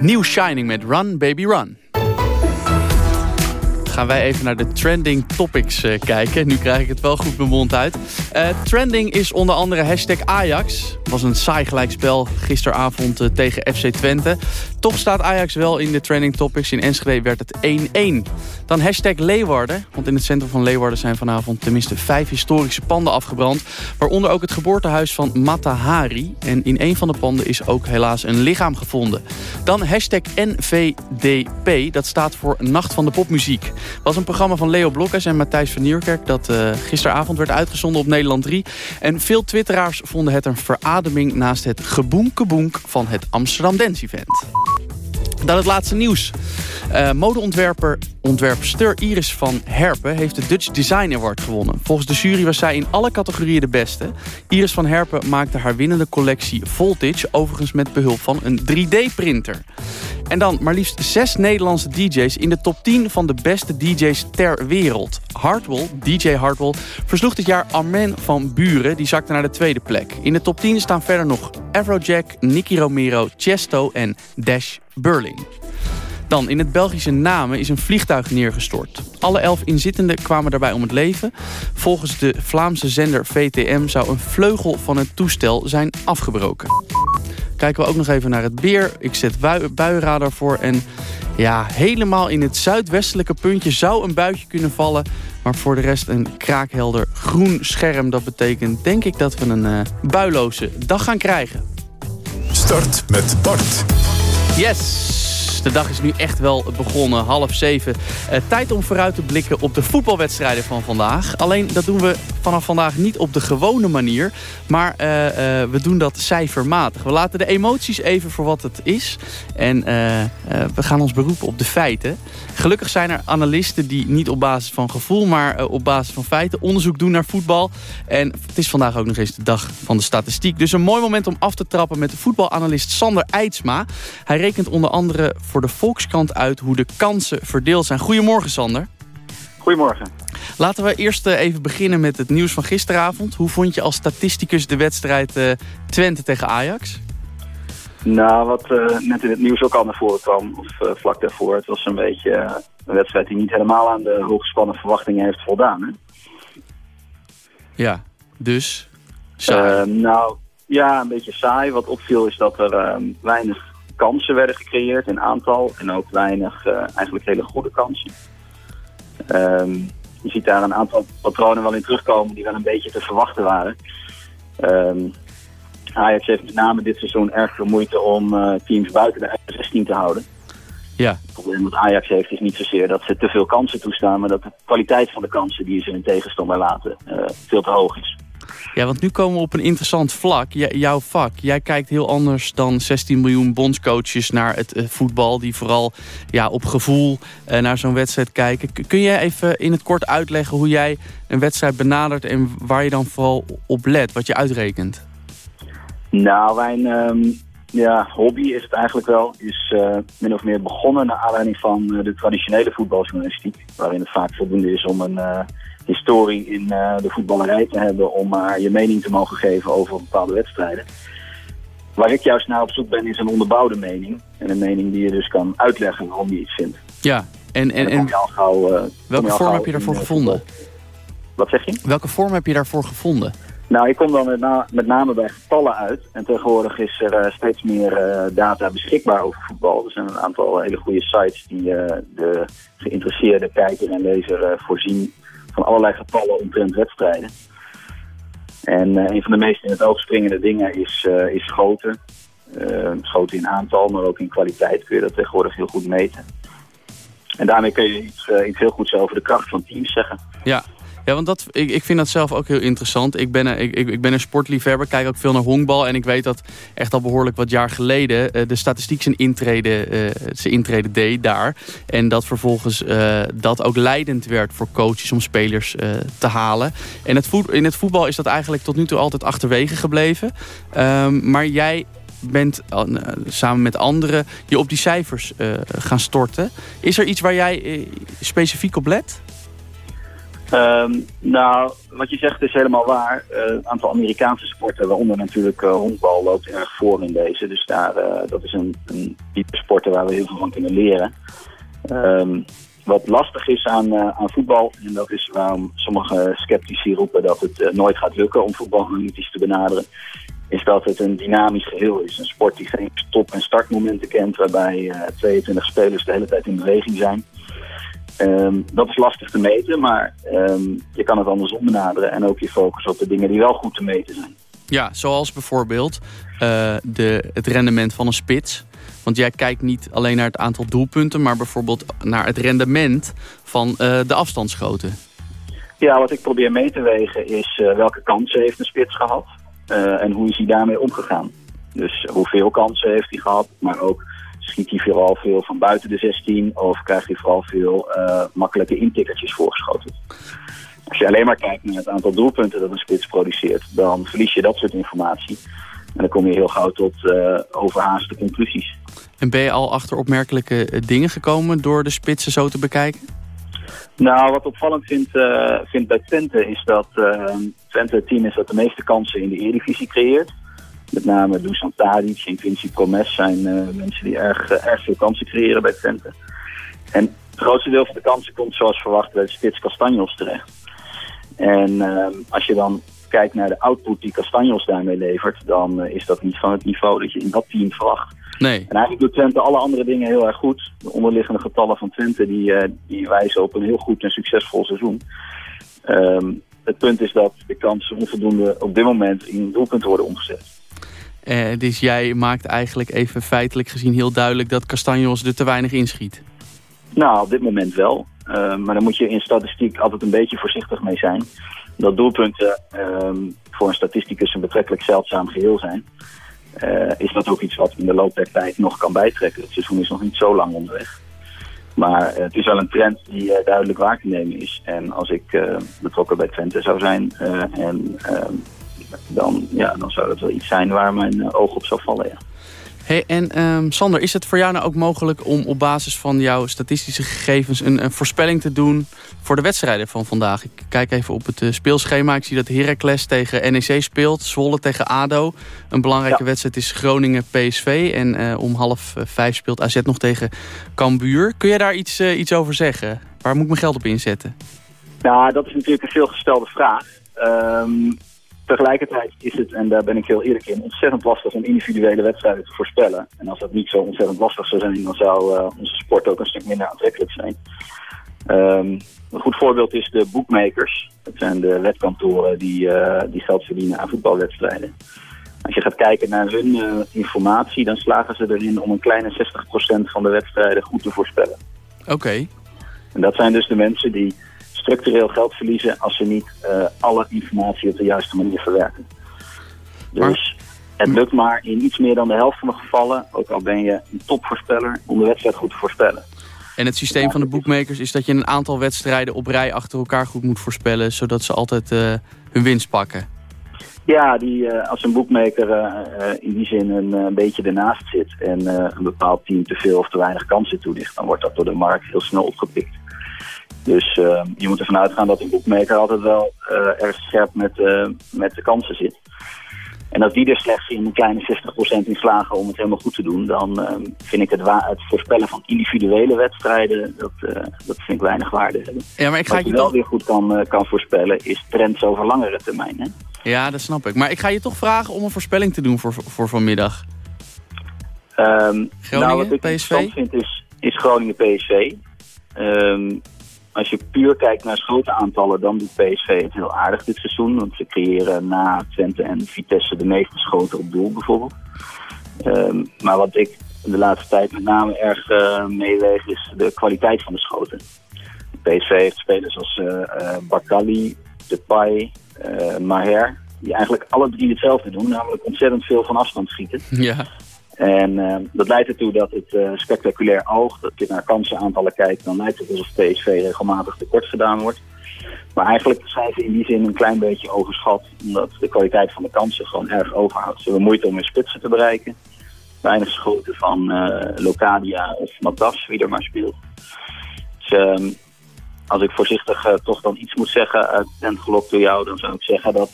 Nieuw Shining met Run Baby Run. Gaan wij even naar de trending topics eh, kijken. Nu krijg ik het wel goed mijn mond uit. Eh, trending is onder andere hashtag Ajax. was een saai gelijkspel gisteravond eh, tegen FC Twente. Toch staat Ajax wel in de trending topics. In Enschede werd het 1-1. Dan hashtag Leeuwarden. Want in het centrum van Leeuwarden zijn vanavond tenminste vijf historische panden afgebrand. Waaronder ook het geboortehuis van Mata Hari. En in een van de panden is ook helaas een lichaam gevonden. Dan hashtag NVDP. Dat staat voor Nacht van de Popmuziek. Was een programma van Leo Blokkes en Matthijs van Nieuwkerk... dat eh, gisteravond werd uitgezonden op Nederland 3. En veel twitteraars vonden het een verademing... naast het geboenke-boenk van het Amsterdam Dance Event. Dan het laatste nieuws. Uh, modeontwerper ontwerpster Iris van Herpen heeft de Dutch Design Award gewonnen. Volgens de jury was zij in alle categorieën de beste. Iris van Herpen maakte haar winnende collectie Voltage... overigens met behulp van een 3D-printer. En dan maar liefst zes Nederlandse DJ's in de top 10 van de beste DJ's ter wereld. Hartwell, DJ Hartwell, versloeg dit jaar Armen van Buren. Die zakte naar de tweede plek. In de top 10 staan verder nog Afrojack, Nicky Romero, Chesto en Dash Burling. Dan, in het Belgische Namen is een vliegtuig neergestort. Alle elf inzittenden kwamen daarbij om het leven. Volgens de Vlaamse zender VTM zou een vleugel van het toestel zijn afgebroken. Kijken we ook nog even naar het weer. Ik zet bui buienradar voor en ja, helemaal in het zuidwestelijke puntje zou een buitje kunnen vallen. Maar voor de rest een kraakhelder groen scherm. Dat betekent denk ik dat we een uh, builoze dag gaan krijgen. Start met Bart. Yes! De dag is nu echt wel begonnen, half zeven. Uh, tijd om vooruit te blikken op de voetbalwedstrijden van vandaag. Alleen dat doen we vanaf vandaag niet op de gewone manier. Maar uh, uh, we doen dat cijfermatig. We laten de emoties even voor wat het is. En we gaan ons beroepen op de feiten. Gelukkig zijn er analisten die niet op basis van gevoel... maar op basis van feiten onderzoek doen naar voetbal. En het is vandaag ook nog eens de dag van de statistiek. Dus een mooi moment om af te trappen met de voetbalanalist Sander Eidsma. Hij rekent onder andere voor de Volkskrant uit hoe de kansen verdeeld zijn. Goedemorgen Sander. Goedemorgen. Laten we eerst even beginnen met het nieuws van gisteravond. Hoe vond je als statisticus de wedstrijd uh, Twente tegen Ajax? Nou, wat uh, net in het nieuws ook al naar voren kwam, of uh, vlak daarvoor. Het was een beetje een wedstrijd die niet helemaal aan de hooggespannen verwachtingen heeft voldaan. Hè? Ja, dus? nou, ja, een beetje saai. Wat opviel is dat er weinig kansen werden gecreëerd in aantal en ook weinig eh, eigenlijk hele goede kansen. Ehm, je ziet daar een aantal patronen wel in terugkomen die wel een beetje te verwachten waren. Ehm, Ajax heeft met name dit seizoen erg veel moeite om eh, teams buiten de eigen 16 te houden. Ja. Het probleem wat Ajax heeft is niet zozeer dat ze te veel kansen toestaan, maar dat de kwaliteit van de kansen die ze hun tegenstander laten eh, veel te hoog is. Ja, want nu komen we op een interessant vlak. Jouw vak. Jij kijkt heel anders dan 16 miljoen bondscoaches naar het eh, voetbal. Die vooral ja, op gevoel eh, naar zo'n wedstrijd kijken. Kun jij even in het kort uitleggen hoe jij een wedstrijd benadert... en waar je dan vooral op let, wat je uitrekent? Nou, mijn ehm, ja, hobby is het eigenlijk wel. Is eh, min of meer begonnen naar aanleiding van de traditionele voetbaljournalistiek. Waarin het vaak voldoende is om een historie in eh, de voetballerij te hebben. Om maar je mening te mogen geven over bepaalde wedstrijden. Waar ik juist naar op zoek ben is een onderbouwde mening. En een mening die je dus kan uitleggen waarom je iets vindt. Ja, en, en, en gauw, eh, welke vorm heb je daarvoor eh, gevonden? Wat zeg je? Welke vorm heb je daarvoor gevonden? Nou, ik kom dan met, na- met name bij getallen uit. En tegenwoordig is er eh, steeds meer eh, data beschikbaar over voetbal. Er zijn een aantal hele goede sites die eh, de geïnteresseerde kijker en lezer eh, voorzien allerlei getallen omtrent wedstrijden. En eh, een van de meest in het oog springende dingen is, eh, is schoten. Eh, schoten in aantal, maar ook in kwaliteit kun je dat tegenwoordig heel goed meten. En daarmee kun je iets, iets heel goeds over de kracht van teams zeggen. Ja, ja want dat, ik, ik vind dat zelf ook heel interessant. Ik ben, een, ik, ik, ben een sportliefhebber, kijk ook veel naar honkbal. En ik weet dat echt al behoorlijk wat jaar geleden eh, de statistiek zijn intrede, eh, zijn deed daar. En dat vervolgens eh, dat ook leidend werd voor coaches om spelers te halen. En het voet, in het voetbal is dat eigenlijk tot nu toe altijd achterwege gebleven. Ehm, maar jij bent samen met anderen je op die cijfers gaan storten. Is er iets waar jij specifiek op let? Ehm, nou, wat je zegt is helemaal waar. Eh, een aantal Amerikaanse sporten, waaronder natuurlijk eh, honkbal, loopt erg voor in deze. Dus daar, eh, dat is een, een type sporten waar we heel veel van kunnen leren. Ehm, wat lastig is aan, aan voetbal, en dat is waarom sommige sceptici roepen dat het nooit gaat lukken om voetbal analytisch te benaderen, is dat het een dynamisch geheel is. Een sport die geen stop- en startmomenten kent, waarbij eh, 22 spelers de hele tijd in beweging zijn. Ehm, dat is lastig te meten, maar ehm, je kan het andersom benaderen en ook je focus op de dingen die wel goed te meten zijn. Ja, zoals bijvoorbeeld eh, de, het rendement van een spits. Want jij kijkt niet alleen naar het aantal doelpunten... maar bijvoorbeeld naar het rendement van eh, de afstandsschoten. Ja, wat ik probeer mee te wegen is eh, welke kansen heeft een spits gehad eh, en hoe is hij daarmee omgegaan. Dus hoeveel kansen heeft hij gehad, maar ook schiet hij vooral veel van buiten de 16 of krijgt hij vooral veel eh, makkelijke intikkertjes voorgeschoten. Als je alleen maar kijkt naar het aantal doelpunten dat een spits produceert, dan verlies je dat soort informatie. En dan kom je heel gauw tot eh, overhaaste conclusies. En ben je al achter opmerkelijke eh, dingen gekomen... door de spitsen zo te bekijken? Nou, wat opvallend vindt, vindt bij Twente is dat Twente het team is dat de meeste kansen in de Eredivisie creëert. Met name Dusan Tadic en Quincy Promes zijn eh, mensen die erg, eh, erg veel kansen creëren bij Twente. En het grootste deel van de kansen komt zoals verwacht bij de spits Castanjos terecht. En eh, als je dan kijkt naar de output die Castanjos daarmee levert, dan eh, is dat niet van het niveau dat je in dat team verwacht. Nee. En eigenlijk doet Twente alle andere dingen heel erg goed. De onderliggende getallen van Twente die, die wijzen op een heel goed en succesvol seizoen. Ehm, het punt is dat de kansen onvoldoende op dit moment in doelpunten worden omgezet. Eh, dus jij maakt eigenlijk even feitelijk gezien heel duidelijk... dat Castanjos er te weinig inschiet. Nou, op dit moment wel. Ehm, maar dan moet je in statistiek altijd een beetje voorzichtig mee zijn. Dat doelpunten ehm, voor een statisticus een betrekkelijk zeldzaam geheel zijn. Eh, is dat ook iets wat in de loop der tijd nog kan bijtrekken. Het seizoen is nog niet zo lang onderweg. Maar eh, het is wel een trend die eh, duidelijk waar te nemen is. En als ik eh, betrokken bij Twente zou zijn, eh, en, ehm, dan, ja, dan zou dat wel iets zijn waar mijn eh, oog op zou vallen. Ja. Hey, en ehm, Sander, is het voor jou nou ook mogelijk om op basis van jouw statistische gegevens een, een voorspelling te doen voor de wedstrijden van vandaag? Ik kijk even op het eh, speelschema. Ik zie dat Heracles tegen NEC speelt, Zwolle tegen ADO. Een belangrijke wedstrijd is Groningen-PSV. En eh, om half vijf speelt AZ nog tegen Cambuur. Kun je daar iets, iets over zeggen? Waar moet ik mijn geld op inzetten? Nou, dat is natuurlijk een veelgestelde vraag. Ehm, tegelijkertijd is het, en daar ben ik heel eerlijk in, ontzettend lastig om individuele wedstrijden te voorspellen. En als dat niet zo ontzettend lastig zou zijn, dan zou uh, onze sport ook een stuk minder aantrekkelijk zijn. Um, een goed voorbeeld is de bookmakers. Dat zijn de wetkantoren die, uh, die geld verdienen aan voetbalwedstrijden. Als je gaat kijken naar hun uh, informatie, dan slagen ze erin om een kleine 60% van de wedstrijden goed te voorspellen. Oké. Okay. En dat zijn dus de mensen die structureel geld verliezen als ze niet uh, alle informatie op de juiste manier verwerken. Dus het lukt maar in iets meer dan de helft van de gevallen, ook al ben je een topvoorspeller, om de wedstrijd goed te voorspellen. En het systeem van de bookmakers is dat je een aantal wedstrijden op rij achter elkaar goed moet voorspellen, zodat ze altijd uh, hun winst pakken. Ja, die, uh, als een boekmaker uh, in die zin een, een, beetje ernaast zit en een bepaald team te veel of te weinig kansen toedicht, dan wordt dat door de markt heel snel opgepikt. Dus je moet ervan uitgaan dat een boekmaker altijd wel erg scherp met, met de kansen zit. En als die er slechts in een kleine 60% in slagen om het helemaal goed te doen, dan uh, vind ik het, het, voorspellen van individuele wedstrijden, dat, uh, dat vind ik weinig waarde hebben. Ja, maar ik ga Wat je wel toch... weer goed kan, kan voorspellen, is trends over langere termijn. Hè? Ja, dat snap ik. Maar ik ga je toch vragen om een voorspelling te doen voor, voor vanmiddag. Um, Groningen, nou, wat ik PSV? vind is, is Groningen PSV. Um, als je puur kijkt naar schotenaantallen, dan doet PSV het heel aardig dit seizoen. Want ze creëren na Twente en Vitesse de meeste schoten op doel bijvoorbeeld. Um, maar wat ik de laatste tijd met name erg uh, meeweeg is de kwaliteit van de schoten. PSV heeft spelers als uh, uh, Bakali, Depay, Maher. Die eigenlijk alle drie hetzelfde doen, namelijk ontzettend veel van afstand schieten. Ja. En uh, dat leidt ertoe dat het uh, spectaculair oog, dat je naar kansenaantallen kijkt, dan lijkt het alsof PSV regelmatig tekort gedaan wordt. Maar eigenlijk zijn ze in die zin een klein beetje overschat, omdat de kwaliteit van de kansen gewoon erg overhoudt. Ze hebben moeite om hun spitsen te bereiken. Weinig schoten van uh, Locadia of Matas, wie er maar speelt. Dus um, als ik voorzichtig toch dan iets moet zeggen uit tent gelokt door jou, dan zou ik zeggen dat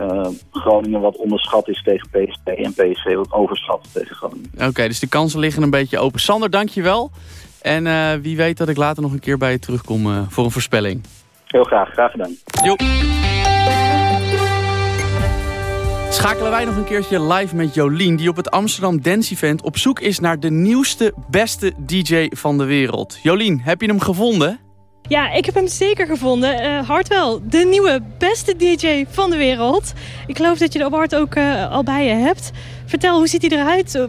uh, Groningen wat onderschat is tegen PSV en PSV wat overschat tegen Groningen. Oké, okay, dus de kansen liggen een beetje open. Sander, dankjewel. En uh, wie weet dat ik later nog een keer bij je terugkom uh, voor een voorspelling. Heel graag, graag gedaan. Jo. Schakelen wij nog een keertje live met Jolien... die op het Amsterdam Dance Event op zoek is naar de nieuwste, beste DJ van de wereld. Jolien, heb je hem gevonden? Ja, ik heb hem zeker gevonden. Uh, Hartwell, de nieuwe beste DJ van de wereld. Ik geloof dat je de award ook uh, al bij je hebt. Vertel, hoe ziet hij eruit?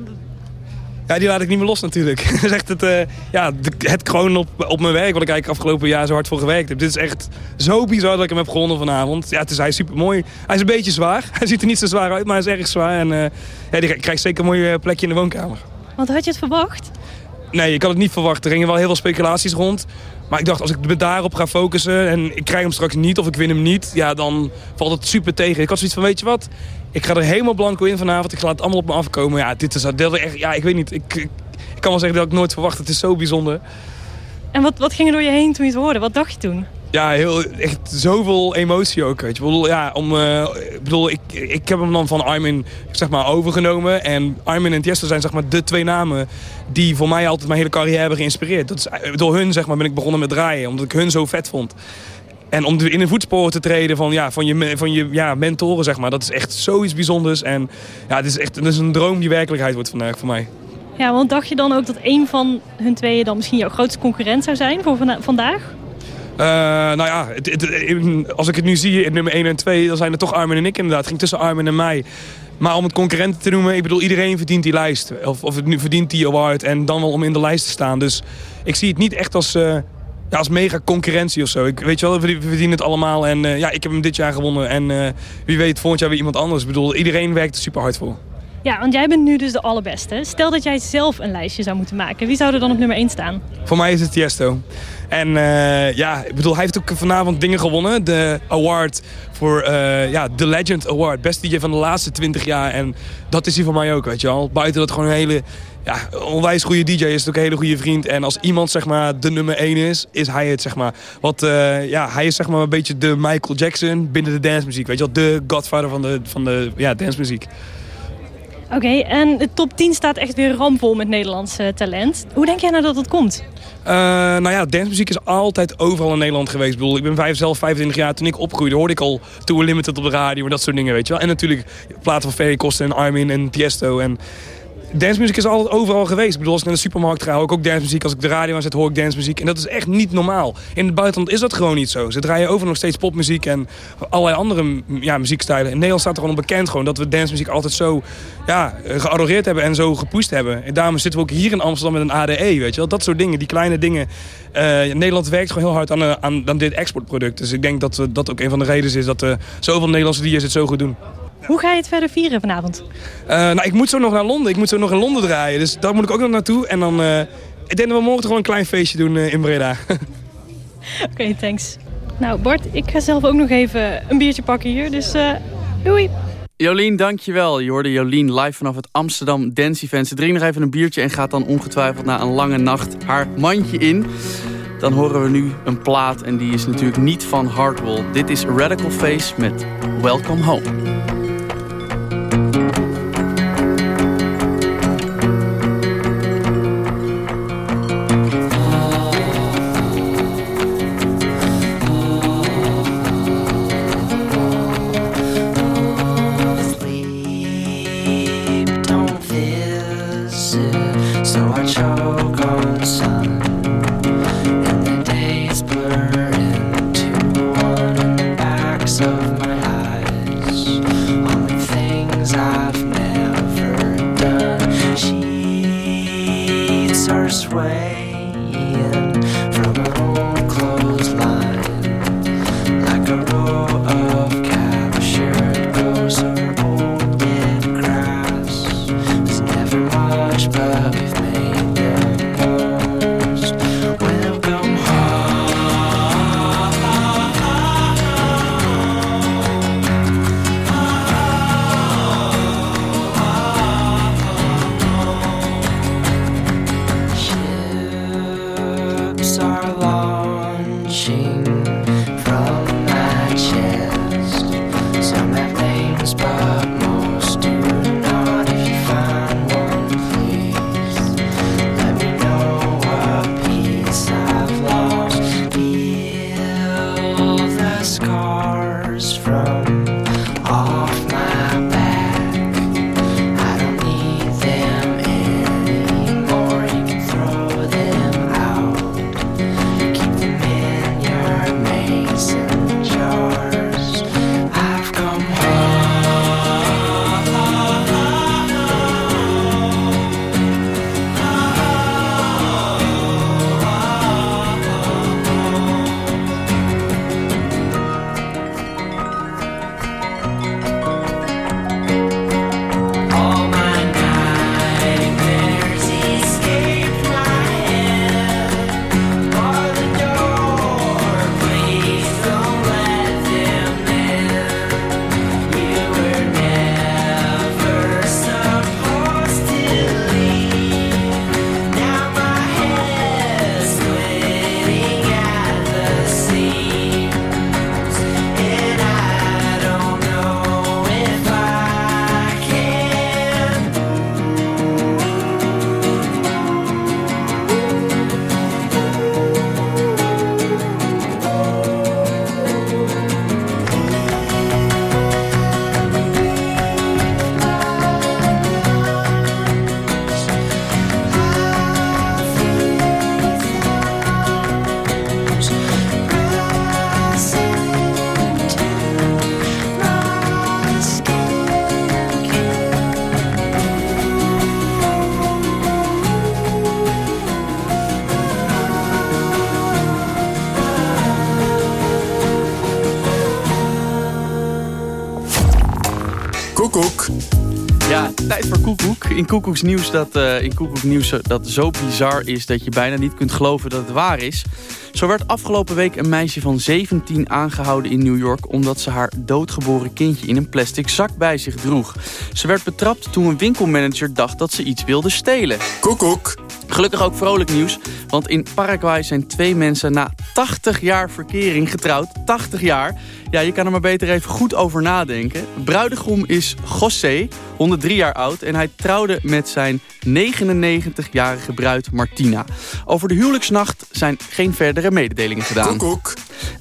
Ja, die laat ik niet meer los natuurlijk. dat is echt het, uh, ja, de, het kroon op, op mijn werk, wat ik eigenlijk afgelopen jaar zo hard voor gewerkt heb. Dit is echt zo bizar dat ik hem heb gewonnen vanavond. Ja, het is, hij is super mooi. Hij is een beetje zwaar. Hij ziet er niet zo zwaar uit, maar hij is erg zwaar. En ja, die krijgt zeker een mooi plekje in de woonkamer. Want had je het verwacht? Nee, ik had het niet verwacht. Er gingen wel heel veel speculaties rond. Maar ik dacht, als ik me daarop ga focussen en ik krijg hem straks niet of ik win hem niet, ja, dan valt het super tegen. Ik had zoiets van, weet je wat, ik ga er helemaal blanco in vanavond. Ik laat het allemaal op me afkomen. Ja, dit is dat echt, ja, ik weet niet. Ik, ik, kan wel zeggen dat ik nooit verwacht. Het is zo bijzonder. En wat, wat ging er door je heen toen je het hoorde? Wat dacht je toen? Ja, heel, echt zoveel emotie ook. Weet je. Ik bedoel, ja, om, uh, ik, bedoel ik, ik heb hem dan van Armin zeg maar, overgenomen. En Armin en Tiesto zijn zeg maar, de twee namen die voor mij altijd mijn hele carrière hebben geïnspireerd. Dat is, door hun zeg maar, ben ik begonnen met draaien, omdat ik hun zo vet vond. En om in de voetsporen te treden van, ja, van je, van je ja, mentoren, zeg maar, dat is echt zoiets bijzonders. En ja, het is echt het is een droom die werkelijkheid wordt vandaag voor mij. Ja, want dacht je dan ook dat een van hun tweeën dan misschien jouw grootste concurrent zou zijn voor vandaag? Uh, nou ja, het, het, als ik het nu zie in nummer 1 en 2, dan zijn het toch Armin en ik inderdaad. Het ging tussen Armin en mij. Maar om het concurrenten te noemen, ik bedoel, iedereen verdient die lijst. Of, of het nu verdient die award en dan wel om in de lijst te staan. Dus ik zie het niet echt als, uh, ja, als mega concurrentie of zo. Ik, weet je wel, we verdienen het allemaal. En uh, ja, ik heb hem dit jaar gewonnen. En wie weet, volgend jaar weer iemand anders. Ik bedoel, iedereen werkt er super hard voor. Ja, want jij bent nu dus de allerbeste. Stel dat jij zelf een lijstje zou moeten maken. Wie zou er dan op nummer 1 staan? Voor mij is het Tiesto. En uh, ja, ik bedoel, hij heeft ook vanavond dingen gewonnen. De award voor, uh, ja, The Legend Award. Beste DJ van de laatste 20 jaar. En dat is hij voor mij ook, weet je wel. Buiten dat gewoon een hele, ja, onwijs goede DJ is. Het ook een hele goede vriend. En als iemand, zeg maar, de nummer 1 is, is hij het, zeg maar. Want uh, ja, hij is, zeg maar, een beetje de Michael Jackson binnen de dancemuziek. Weet je wel, de godfather van de, van de ja, dancemuziek. Oké, en de top 10 staat echt weer ramvol met Nederlands eh, talent. Hoe denk jij nou dat dat komt? Uh, nou ja, dancemuziek is altijd overal in Nederland geweest. Ik bedoel, ik ben zelf 25 jaar. Toen ik opgroeide hoorde ik al Too Limited op de radio en dat soort dingen, weet je wel. En natuurlijk platen van Ferry Kosten en Armin en Tiesto en dancemuziek is altijd overal geweest. Ik bedoel, als ik naar de supermarkt ga, hoor ik ook dancemuziek. Als ik de radio aanzet, hoor ik dancemuziek. En dat is echt niet normaal. In het buitenland is dat gewoon niet zo. Ze draaien over nog steeds popmuziek en allerlei andere ja, muziekstijlen. In Nederland staat er gewoon bekend gewoon dat we dancemuziek altijd zo ja, geadoreerd hebben en zo gepusht hebben. En daarom zitten we ook hier in Amsterdam met een ADE, weet je wel. Dat soort dingen, die kleine dingen. Uh, Nederland werkt gewoon heel hard aan, aan, aan dit exportproduct. Dus ik denk dat dat ook een van de redenen is dat uh, zoveel Nederlandse DJ's het zo goed doen. Hoe ga je het verder vieren vanavond? Uh, nou, ik moet zo nog naar Londen. Ik moet zo nog in Londen draaien. Dus daar moet ik ook nog naartoe. En dan, uh, ik denk dat we morgen gewoon een klein feestje doen uh, in Breda. Oké, okay, thanks. Nou Bart, ik ga zelf ook nog even een biertje pakken hier. Dus doei. Jolien, dankjewel. Je hoorde Jolien live vanaf het Amsterdam Dance Event. Ze drinkt nog even een biertje en gaat dan ongetwijfeld na een lange nacht haar mandje in. Dan horen we nu een plaat en die is natuurlijk niet van Hardwell. Dit is Radical Face met Welcome Home. In Koekoeks nieuws dat, uh, in nieuws dat zo bizar is dat je bijna niet kunt geloven dat het waar is. Zo werd afgelopen week een meisje van 17 aangehouden in New York... omdat ze haar doodgeboren kindje in een plastic zak bij zich droeg. Ze werd betrapt toen een winkelmanager dacht dat ze iets wilde stelen. Koekoek. Gelukkig ook vrolijk nieuws, want in Paraguay zijn twee mensen na 80 jaar verkering, getrouwd. 80 jaar. Ja, je kan er maar beter even goed over nadenken. Bruidegom is José, 103 jaar oud. En hij trouwde met zijn 99-jarige bruid Martina. Over de huwelijksnacht zijn geen verdere mededelingen gedaan.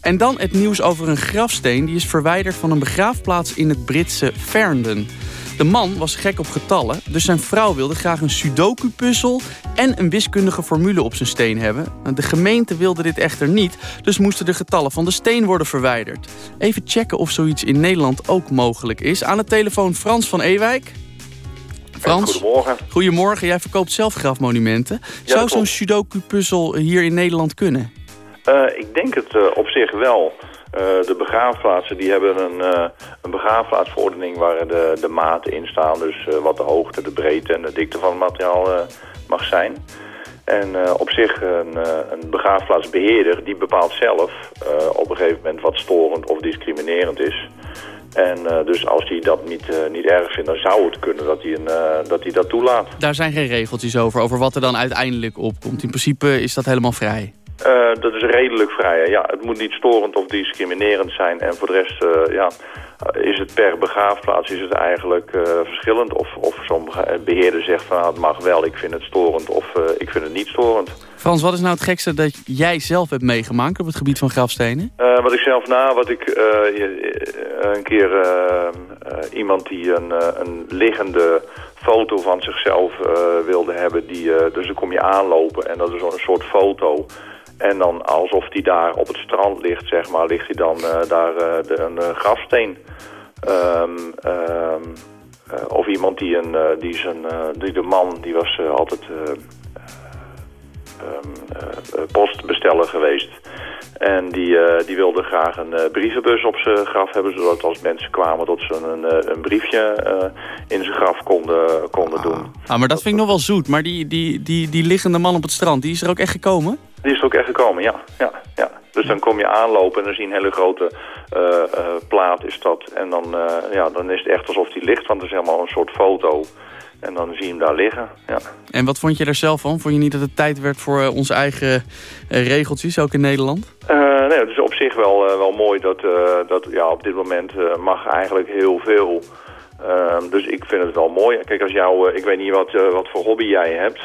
En dan het nieuws over een grafsteen. Die is verwijderd van een begraafplaats in het Britse Ferndon. De man was gek op getallen, dus zijn vrouw wilde graag een sudoku-puzzel... en een wiskundige formule op zijn steen hebben. De gemeente wilde dit echter niet, dus moesten de getallen van de steen worden verwijderd. Even checken of zoiets in Nederland ook mogelijk is. Aan de telefoon Frans van Ewijk. Frans, Goedemorgen. goedemorgen. Jij verkoopt zelf grafmonumenten. Zou zo'n sudoku-puzzel hier in Nederland kunnen? Eh, ik denk het eh, op zich wel. Eh, de begraafplaatsen die hebben een, een begraafplaatsverordening waar de, de maten in staan. Dus wat de hoogte, de breedte en de dikte van het materiaal mag zijn. En op zich een, een begraafplaatsbeheerder die bepaalt zelf op een gegeven moment wat storend of discriminerend is. En dus als hij dat niet, niet erg vindt, dan zou het kunnen dat hij, een, dat, hij dat toelaat. Daar zijn geen regeltjes over, over wat er dan uiteindelijk opkomt. In principe is dat helemaal vrij. Eh, dat is redelijk vrij. Ja, het moet niet storend of discriminerend zijn. En voor de rest eh, ja, eh, is het per begraafplaats is het eigenlijk verschillend. Of, of bega- beheerder zegt van nou, het mag wel, ik vind het storend of ik vind het niet storend. Frans, wat is nou het gekste dat jij zelf hebt meegemaakt op het gebied van grafstenen? Wat ik zelf na, wat ik een keer iemand die een, een liggende foto van zichzelf wilde hebben, die, dus dan kom je aanlopen en dat is een soort foto. En dan alsof die daar op het strand ligt, zeg maar, ligt hij dan eh, daar eh, de, een eh, grafsteen. Ehm, ehm, eh, of iemand die, een, die, zijn, die de man, die was altijd eh, ehm, eh, postbesteller geweest. En die, die wilde graag een brievenbus op zijn graf hebben, zodat als mensen kwamen dat ze een, een briefje in zijn graf konden, konden doen. Ah, maar dat vind ik nog wel zoet. Maar die, die, die, die liggende man op het strand, die is er ook echt gekomen? Die is er ook echt gekomen, ja. ja, ja. Dus dan kom je aanlopen en dan zie je een hele grote eh, eh, plaat is dat. En dan, eh, ja, dan is het echt alsof die ligt, want het is helemaal een soort foto. En dan zie je hem daar liggen, ja. En wat vond je er zelf van? Vond je niet dat het tijd werd voor onze eigen regeltjes, ook in Nederland? Nee, het is op zich wel, wel mooi dat, dat ja, op dit moment mag eigenlijk heel veel. Ehm, dus ik vind het wel mooi. Kijk, als jou, ik weet niet wat, wat voor hobby jij hebt.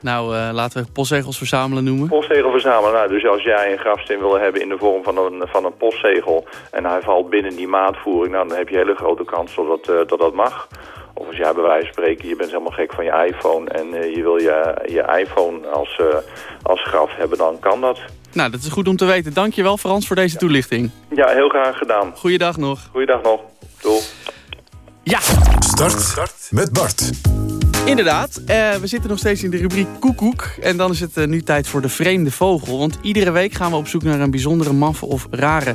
Nou, eh, laten we postzegels verzamelen noemen. Postzegel verzamelen. Nou, dus als jij een grafsteen wil hebben in de vorm van een, van een postzegel... en hij valt binnen die maatvoering, nou, dan heb je hele grote kans dat dat, eh, dat, dat mag. Of als jij bij wijze van spreken, je bent helemaal gek van je iPhone... en eh, je wil je, je iPhone als, eh, als graf hebben, dan kan dat. Nou, dat is goed om te weten. Dankjewel Frans voor deze toelichting. Ja, heel graag gedaan. Goeiedag nog. Goeiedag nog. Doei. Ja. Start met Bart. Inderdaad, eh, we zitten nog steeds in de rubriek Koekoek. En dan is het eh, nu tijd voor de vreemde vogel. Want iedere week gaan we op zoek naar een bijzondere maffe of rare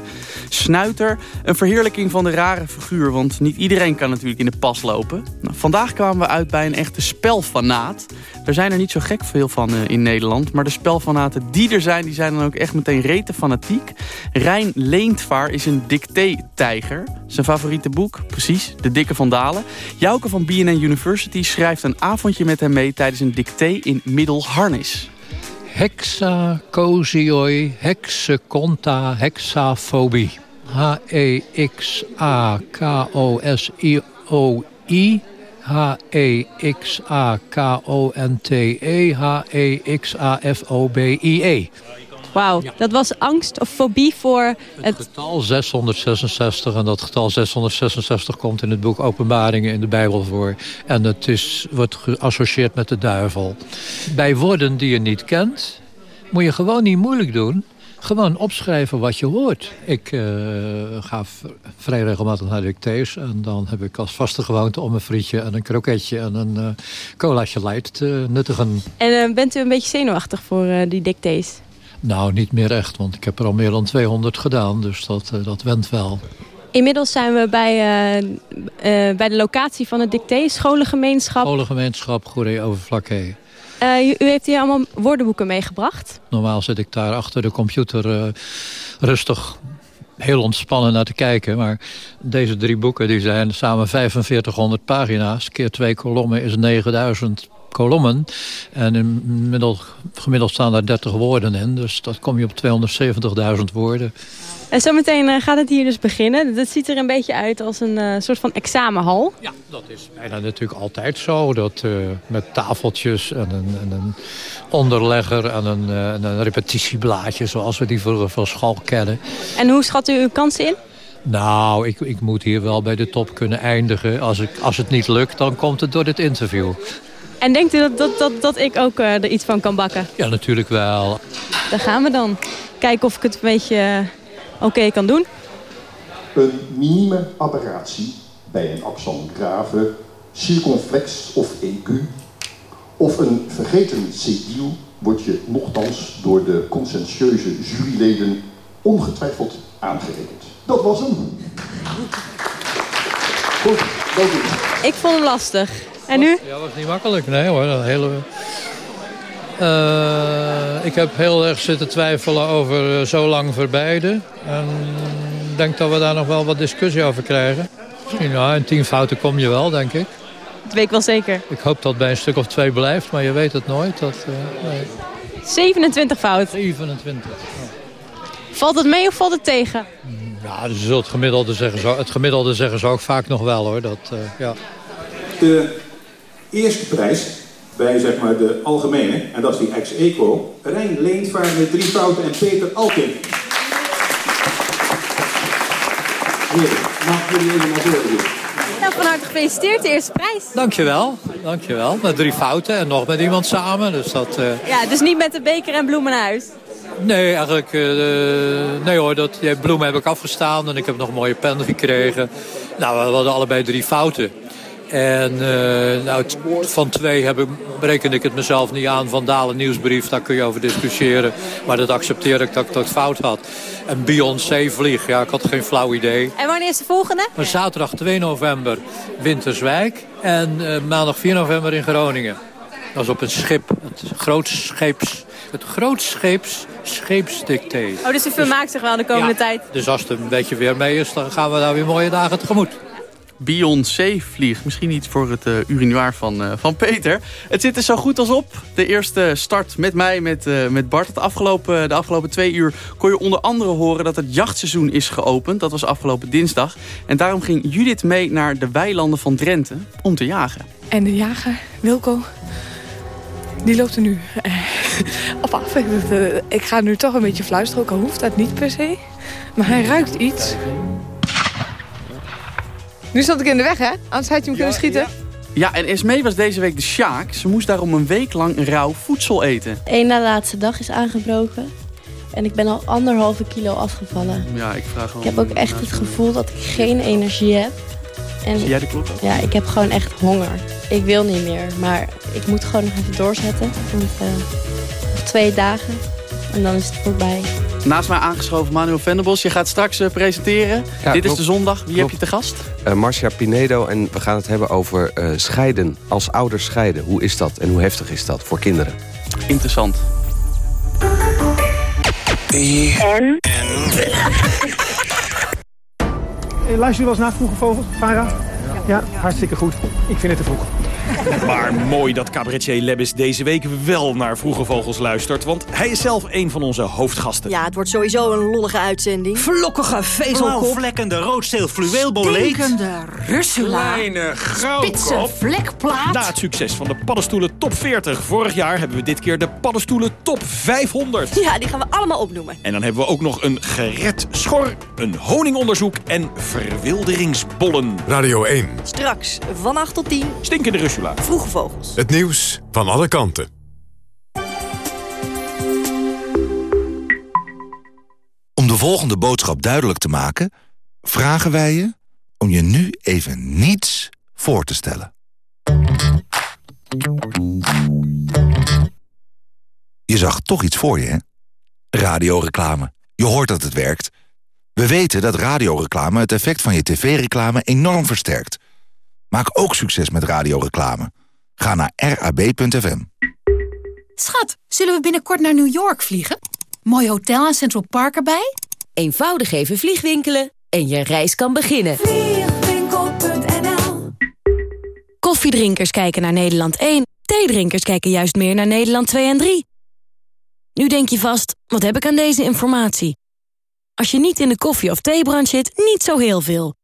snuiter. Een verheerlijking van de rare figuur. Want niet iedereen kan natuurlijk in de pas lopen. Nou, vandaag kwamen we uit bij een echte spelfanaat. Er zijn er niet zo gek veel van eh, in Nederland. Maar de spelfanaten die er zijn, die zijn dan ook echt meteen rete fanatiek. Rijn Leentvaar is een dicté-tijger. Zijn favoriete boek, precies, De Dikke van Dalen. Jouke van BNN University schrijft een avondje met hem mee... tijdens een dicté in Middelharnis. Hexacosioi, hexaconta, hexafobie. H-E-X-A-K-O-S-I-O-I. H-E-X-A-K-O-N-T-E. H-E-X-A-F-O-B-I-E. Wauw, dat was angst of fobie voor het... Getal 666 en dat getal 666 komt in het boek Openbaringen in de Bijbel voor. En het is, wordt geassocieerd met de duivel. Bij woorden die je niet kent, moet je gewoon niet moeilijk doen. Gewoon opschrijven wat je hoort. Ik eh, ga vrij regelmatig naar dictées. En dan heb ik als vaste gewoonte om een frietje en een kroketje en een eh colaatje light te nuttigen. En eh, bent u een beetje zenuwachtig voor die dictées? Nou, niet meer echt, want ik heb er al meer dan 200 gedaan. Dus dat, eh, dat went wel. Inmiddels zijn we bij, eh, eh, bij de locatie van het dicté, scholengemeenschap. Scholengemeenschap Goeree Overflakkee. Eh, u, u heeft hier allemaal woordenboeken meegebracht. Normaal zit ik daar achter de computer rustig heel ontspannen naar te kijken. Maar deze drie boeken die zijn samen 4500 pagina's. Keer twee kolommen is 9000 kolommen. En gemiddeld staan daar 30 woorden in. Dus dat kom je op 270.000 woorden. En zometeen uh, gaat het hier dus beginnen. Dat ziet er een beetje uit als een uh, soort van examenhal. Ja, dat is bijna natuurlijk altijd zo. Dat, uh, met tafeltjes en een, en een onderlegger en een, en een repetitieblaadje... zoals we die vroeger van school kennen. En hoe schat u uw kansen in? Nou, ik, ik moet hier wel bij de top kunnen eindigen. Als, ik, als het niet lukt, dan komt het door dit interview. En denkt u dat, dat, dat, dat ik ook er iets van kan bakken? Ja, natuurlijk wel. Daar gaan we dan. Kijken of ik het een beetje oké okay kan doen. Een minieme aberratie bij een accent grave, circonflex of aigu... of een vergeten cediel wordt je nogthans door de conscientieuze juryleden ongetwijfeld aangerekend. Dat was hem. Goed, dank u. Ik vond hem lastig. En u? Ja, was niet makkelijk. Nee hoor, dat hele... Uh, ik heb heel erg zitten twijfelen over uh, zo lang verbeiden. En ik denk dat we daar nog wel wat discussie over krijgen. Misschien ja, in tien fouten kom je wel, denk ik. Dat weet ik wel zeker. Ik hoop dat het bij een stuk of twee blijft, maar je weet het nooit. Dat, uh, nee. 27 fout. 27. Valt het mee of valt het tegen? Ja, dus het gemiddelde zeggen ze, het gemiddelde zeggen ze ook vaak nog wel hoor. Dat, ja. De eerste prijs bij zeg maar, de algemene, en dat is die ex-equo, Rijn Leentvaart met drie fouten en Peter Alkin. Mag jullie even naar voren doen? Nou, van harte gefeliciteerd, de eerste prijs. Dankjewel, dankjewel. Met drie fouten en nog met iemand samen. Dus dat, uh... Ja, dus niet met de beker en bloemen naar huis. Nee, eigenlijk, uh, nee hoor, dat, die bloemen heb ik afgestaan en ik heb nog een mooie pen gekregen. Nou, we hadden allebei drie fouten. En uh, nou, van twee heb ik, bereken ik het mezelf niet aan. Van Dalen nieuwsbrief, daar kun je over discussiëren. Maar dat accepteer ik dat ik dat fout had. En Beyoncé vlieg, ja, ik had geen flauw idee. En wanneer is de volgende? Maar zaterdag 2 november Winterswijk. En uh, maandag 4 november in Groningen. Dat is op een schip, het grootscheeps, het grootscheeps scheepsdicté. Oh, dus u vermaakt zich wel de komende ja, tijd? Dus als het een beetje weer mee is, dan gaan we daar weer mooie dagen tegemoet. Beyoncé vliegt. Misschien iets voor het uh, urinoir van, uh, van Peter. Het zit er zo goed als op. De eerste start met mij, met, uh, met Bart. Het afgelopen, de afgelopen twee uur kon je onder andere horen dat het jachtseizoen is geopend. Dat was afgelopen dinsdag. En daarom ging Judith mee naar de weilanden van Drenthe om te jagen. En de jager, Wilco, die loopt er nu op af. Ik ga nu toch een beetje fluisteren, ook al hoeft dat niet per se. Maar hij ruikt iets. Nu stond ik in de weg, hè? Anders had je hem kunnen schieten. Ja, en Esmee was deze week de Sjaak. Ze moest daarom een week lang rauw voedsel eten. Eén na laatste dag is aangebroken. En ik ben al anderhalve kilo afgevallen. Ja, ik vraag wel. Ik heb ook echt het gevoel dat ik geen energie heb. En Zie jij de klok? Ja, ik heb gewoon echt honger. Ik wil niet meer, maar ik moet gewoon nog even doorzetten. Want uh, nog twee dagen en dan is het voorbij. Naast mij aangeschoven Manuel Venderbos. Je gaat straks uh, presenteren. Ja, Dit klopt. is de zondag. Wie Klopt. heb je te gast? Uh, Marcia Pinedo en we gaan het hebben over uh, scheiden. Als ouders scheiden. Hoe is dat en hoe heftig is dat voor kinderen? Interessant. En? Luister je wel eens naar Vroege Vogels, Farah? Ja. hartstikke goed. Ik vind het te vroeg. Maar mooi dat cabaretier Lebbes deze week wel naar Vroege Vogels luistert. Want hij is zelf een van onze hoofdgasten. Ja, het wordt sowieso een lollige uitzending. Vlokkige vezelkop. Blauwvlekkende roodsteel fluweelboleet. Stinkende russula. Kleine Spitse grauwkop. vlekplaat. Na het succes van de paddenstoelen top 40 vorig jaar... hebben we dit keer de paddenstoelen top 500. Ja, die gaan we allemaal opnoemen. En dan hebben we ook nog een gered schor, een honingonderzoek en verwilderingsbollen. Radio 1. Straks van 8 tot 10. Stinkende Russula. Vroege vogels. Het nieuws van alle kanten. Om de volgende boodschap duidelijk te maken... vragen wij je om je nu even niets voor te stellen. Je zag toch iets voor je, hè? Radioreclame. Je hoort dat het werkt. We weten dat radioreclame het effect van je tv-reclame enorm versterkt. Maak ook succes met radioreclame. Ga naar rab.fm. Schat, zullen we binnenkort naar New York vliegen? Mooi hotel en Central Park erbij? Eenvoudig even vliegwinkelen en je reis kan beginnen. Vliegwinkel.nl Koffiedrinkers kijken naar Nederland 1. Theedrinkers kijken juist meer naar Nederland 2 en 3. Nu denk je vast, wat heb ik aan deze informatie? Als je niet in de koffie- of theebranche zit, niet zo heel veel.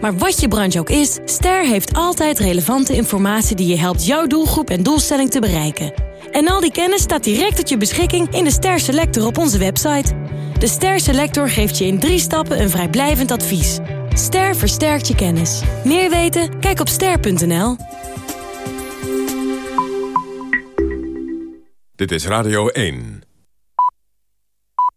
Maar wat je branche ook is, Ster heeft altijd relevante informatie... die je helpt jouw doelgroep en doelstelling te bereiken. En al die kennis staat direct tot je beschikking in de Ster Selector op onze website. De Ster Selector geeft je in drie stappen een vrijblijvend advies. Ster versterkt je kennis. Meer weten? Kijk op ster.nl. Dit is Radio 1.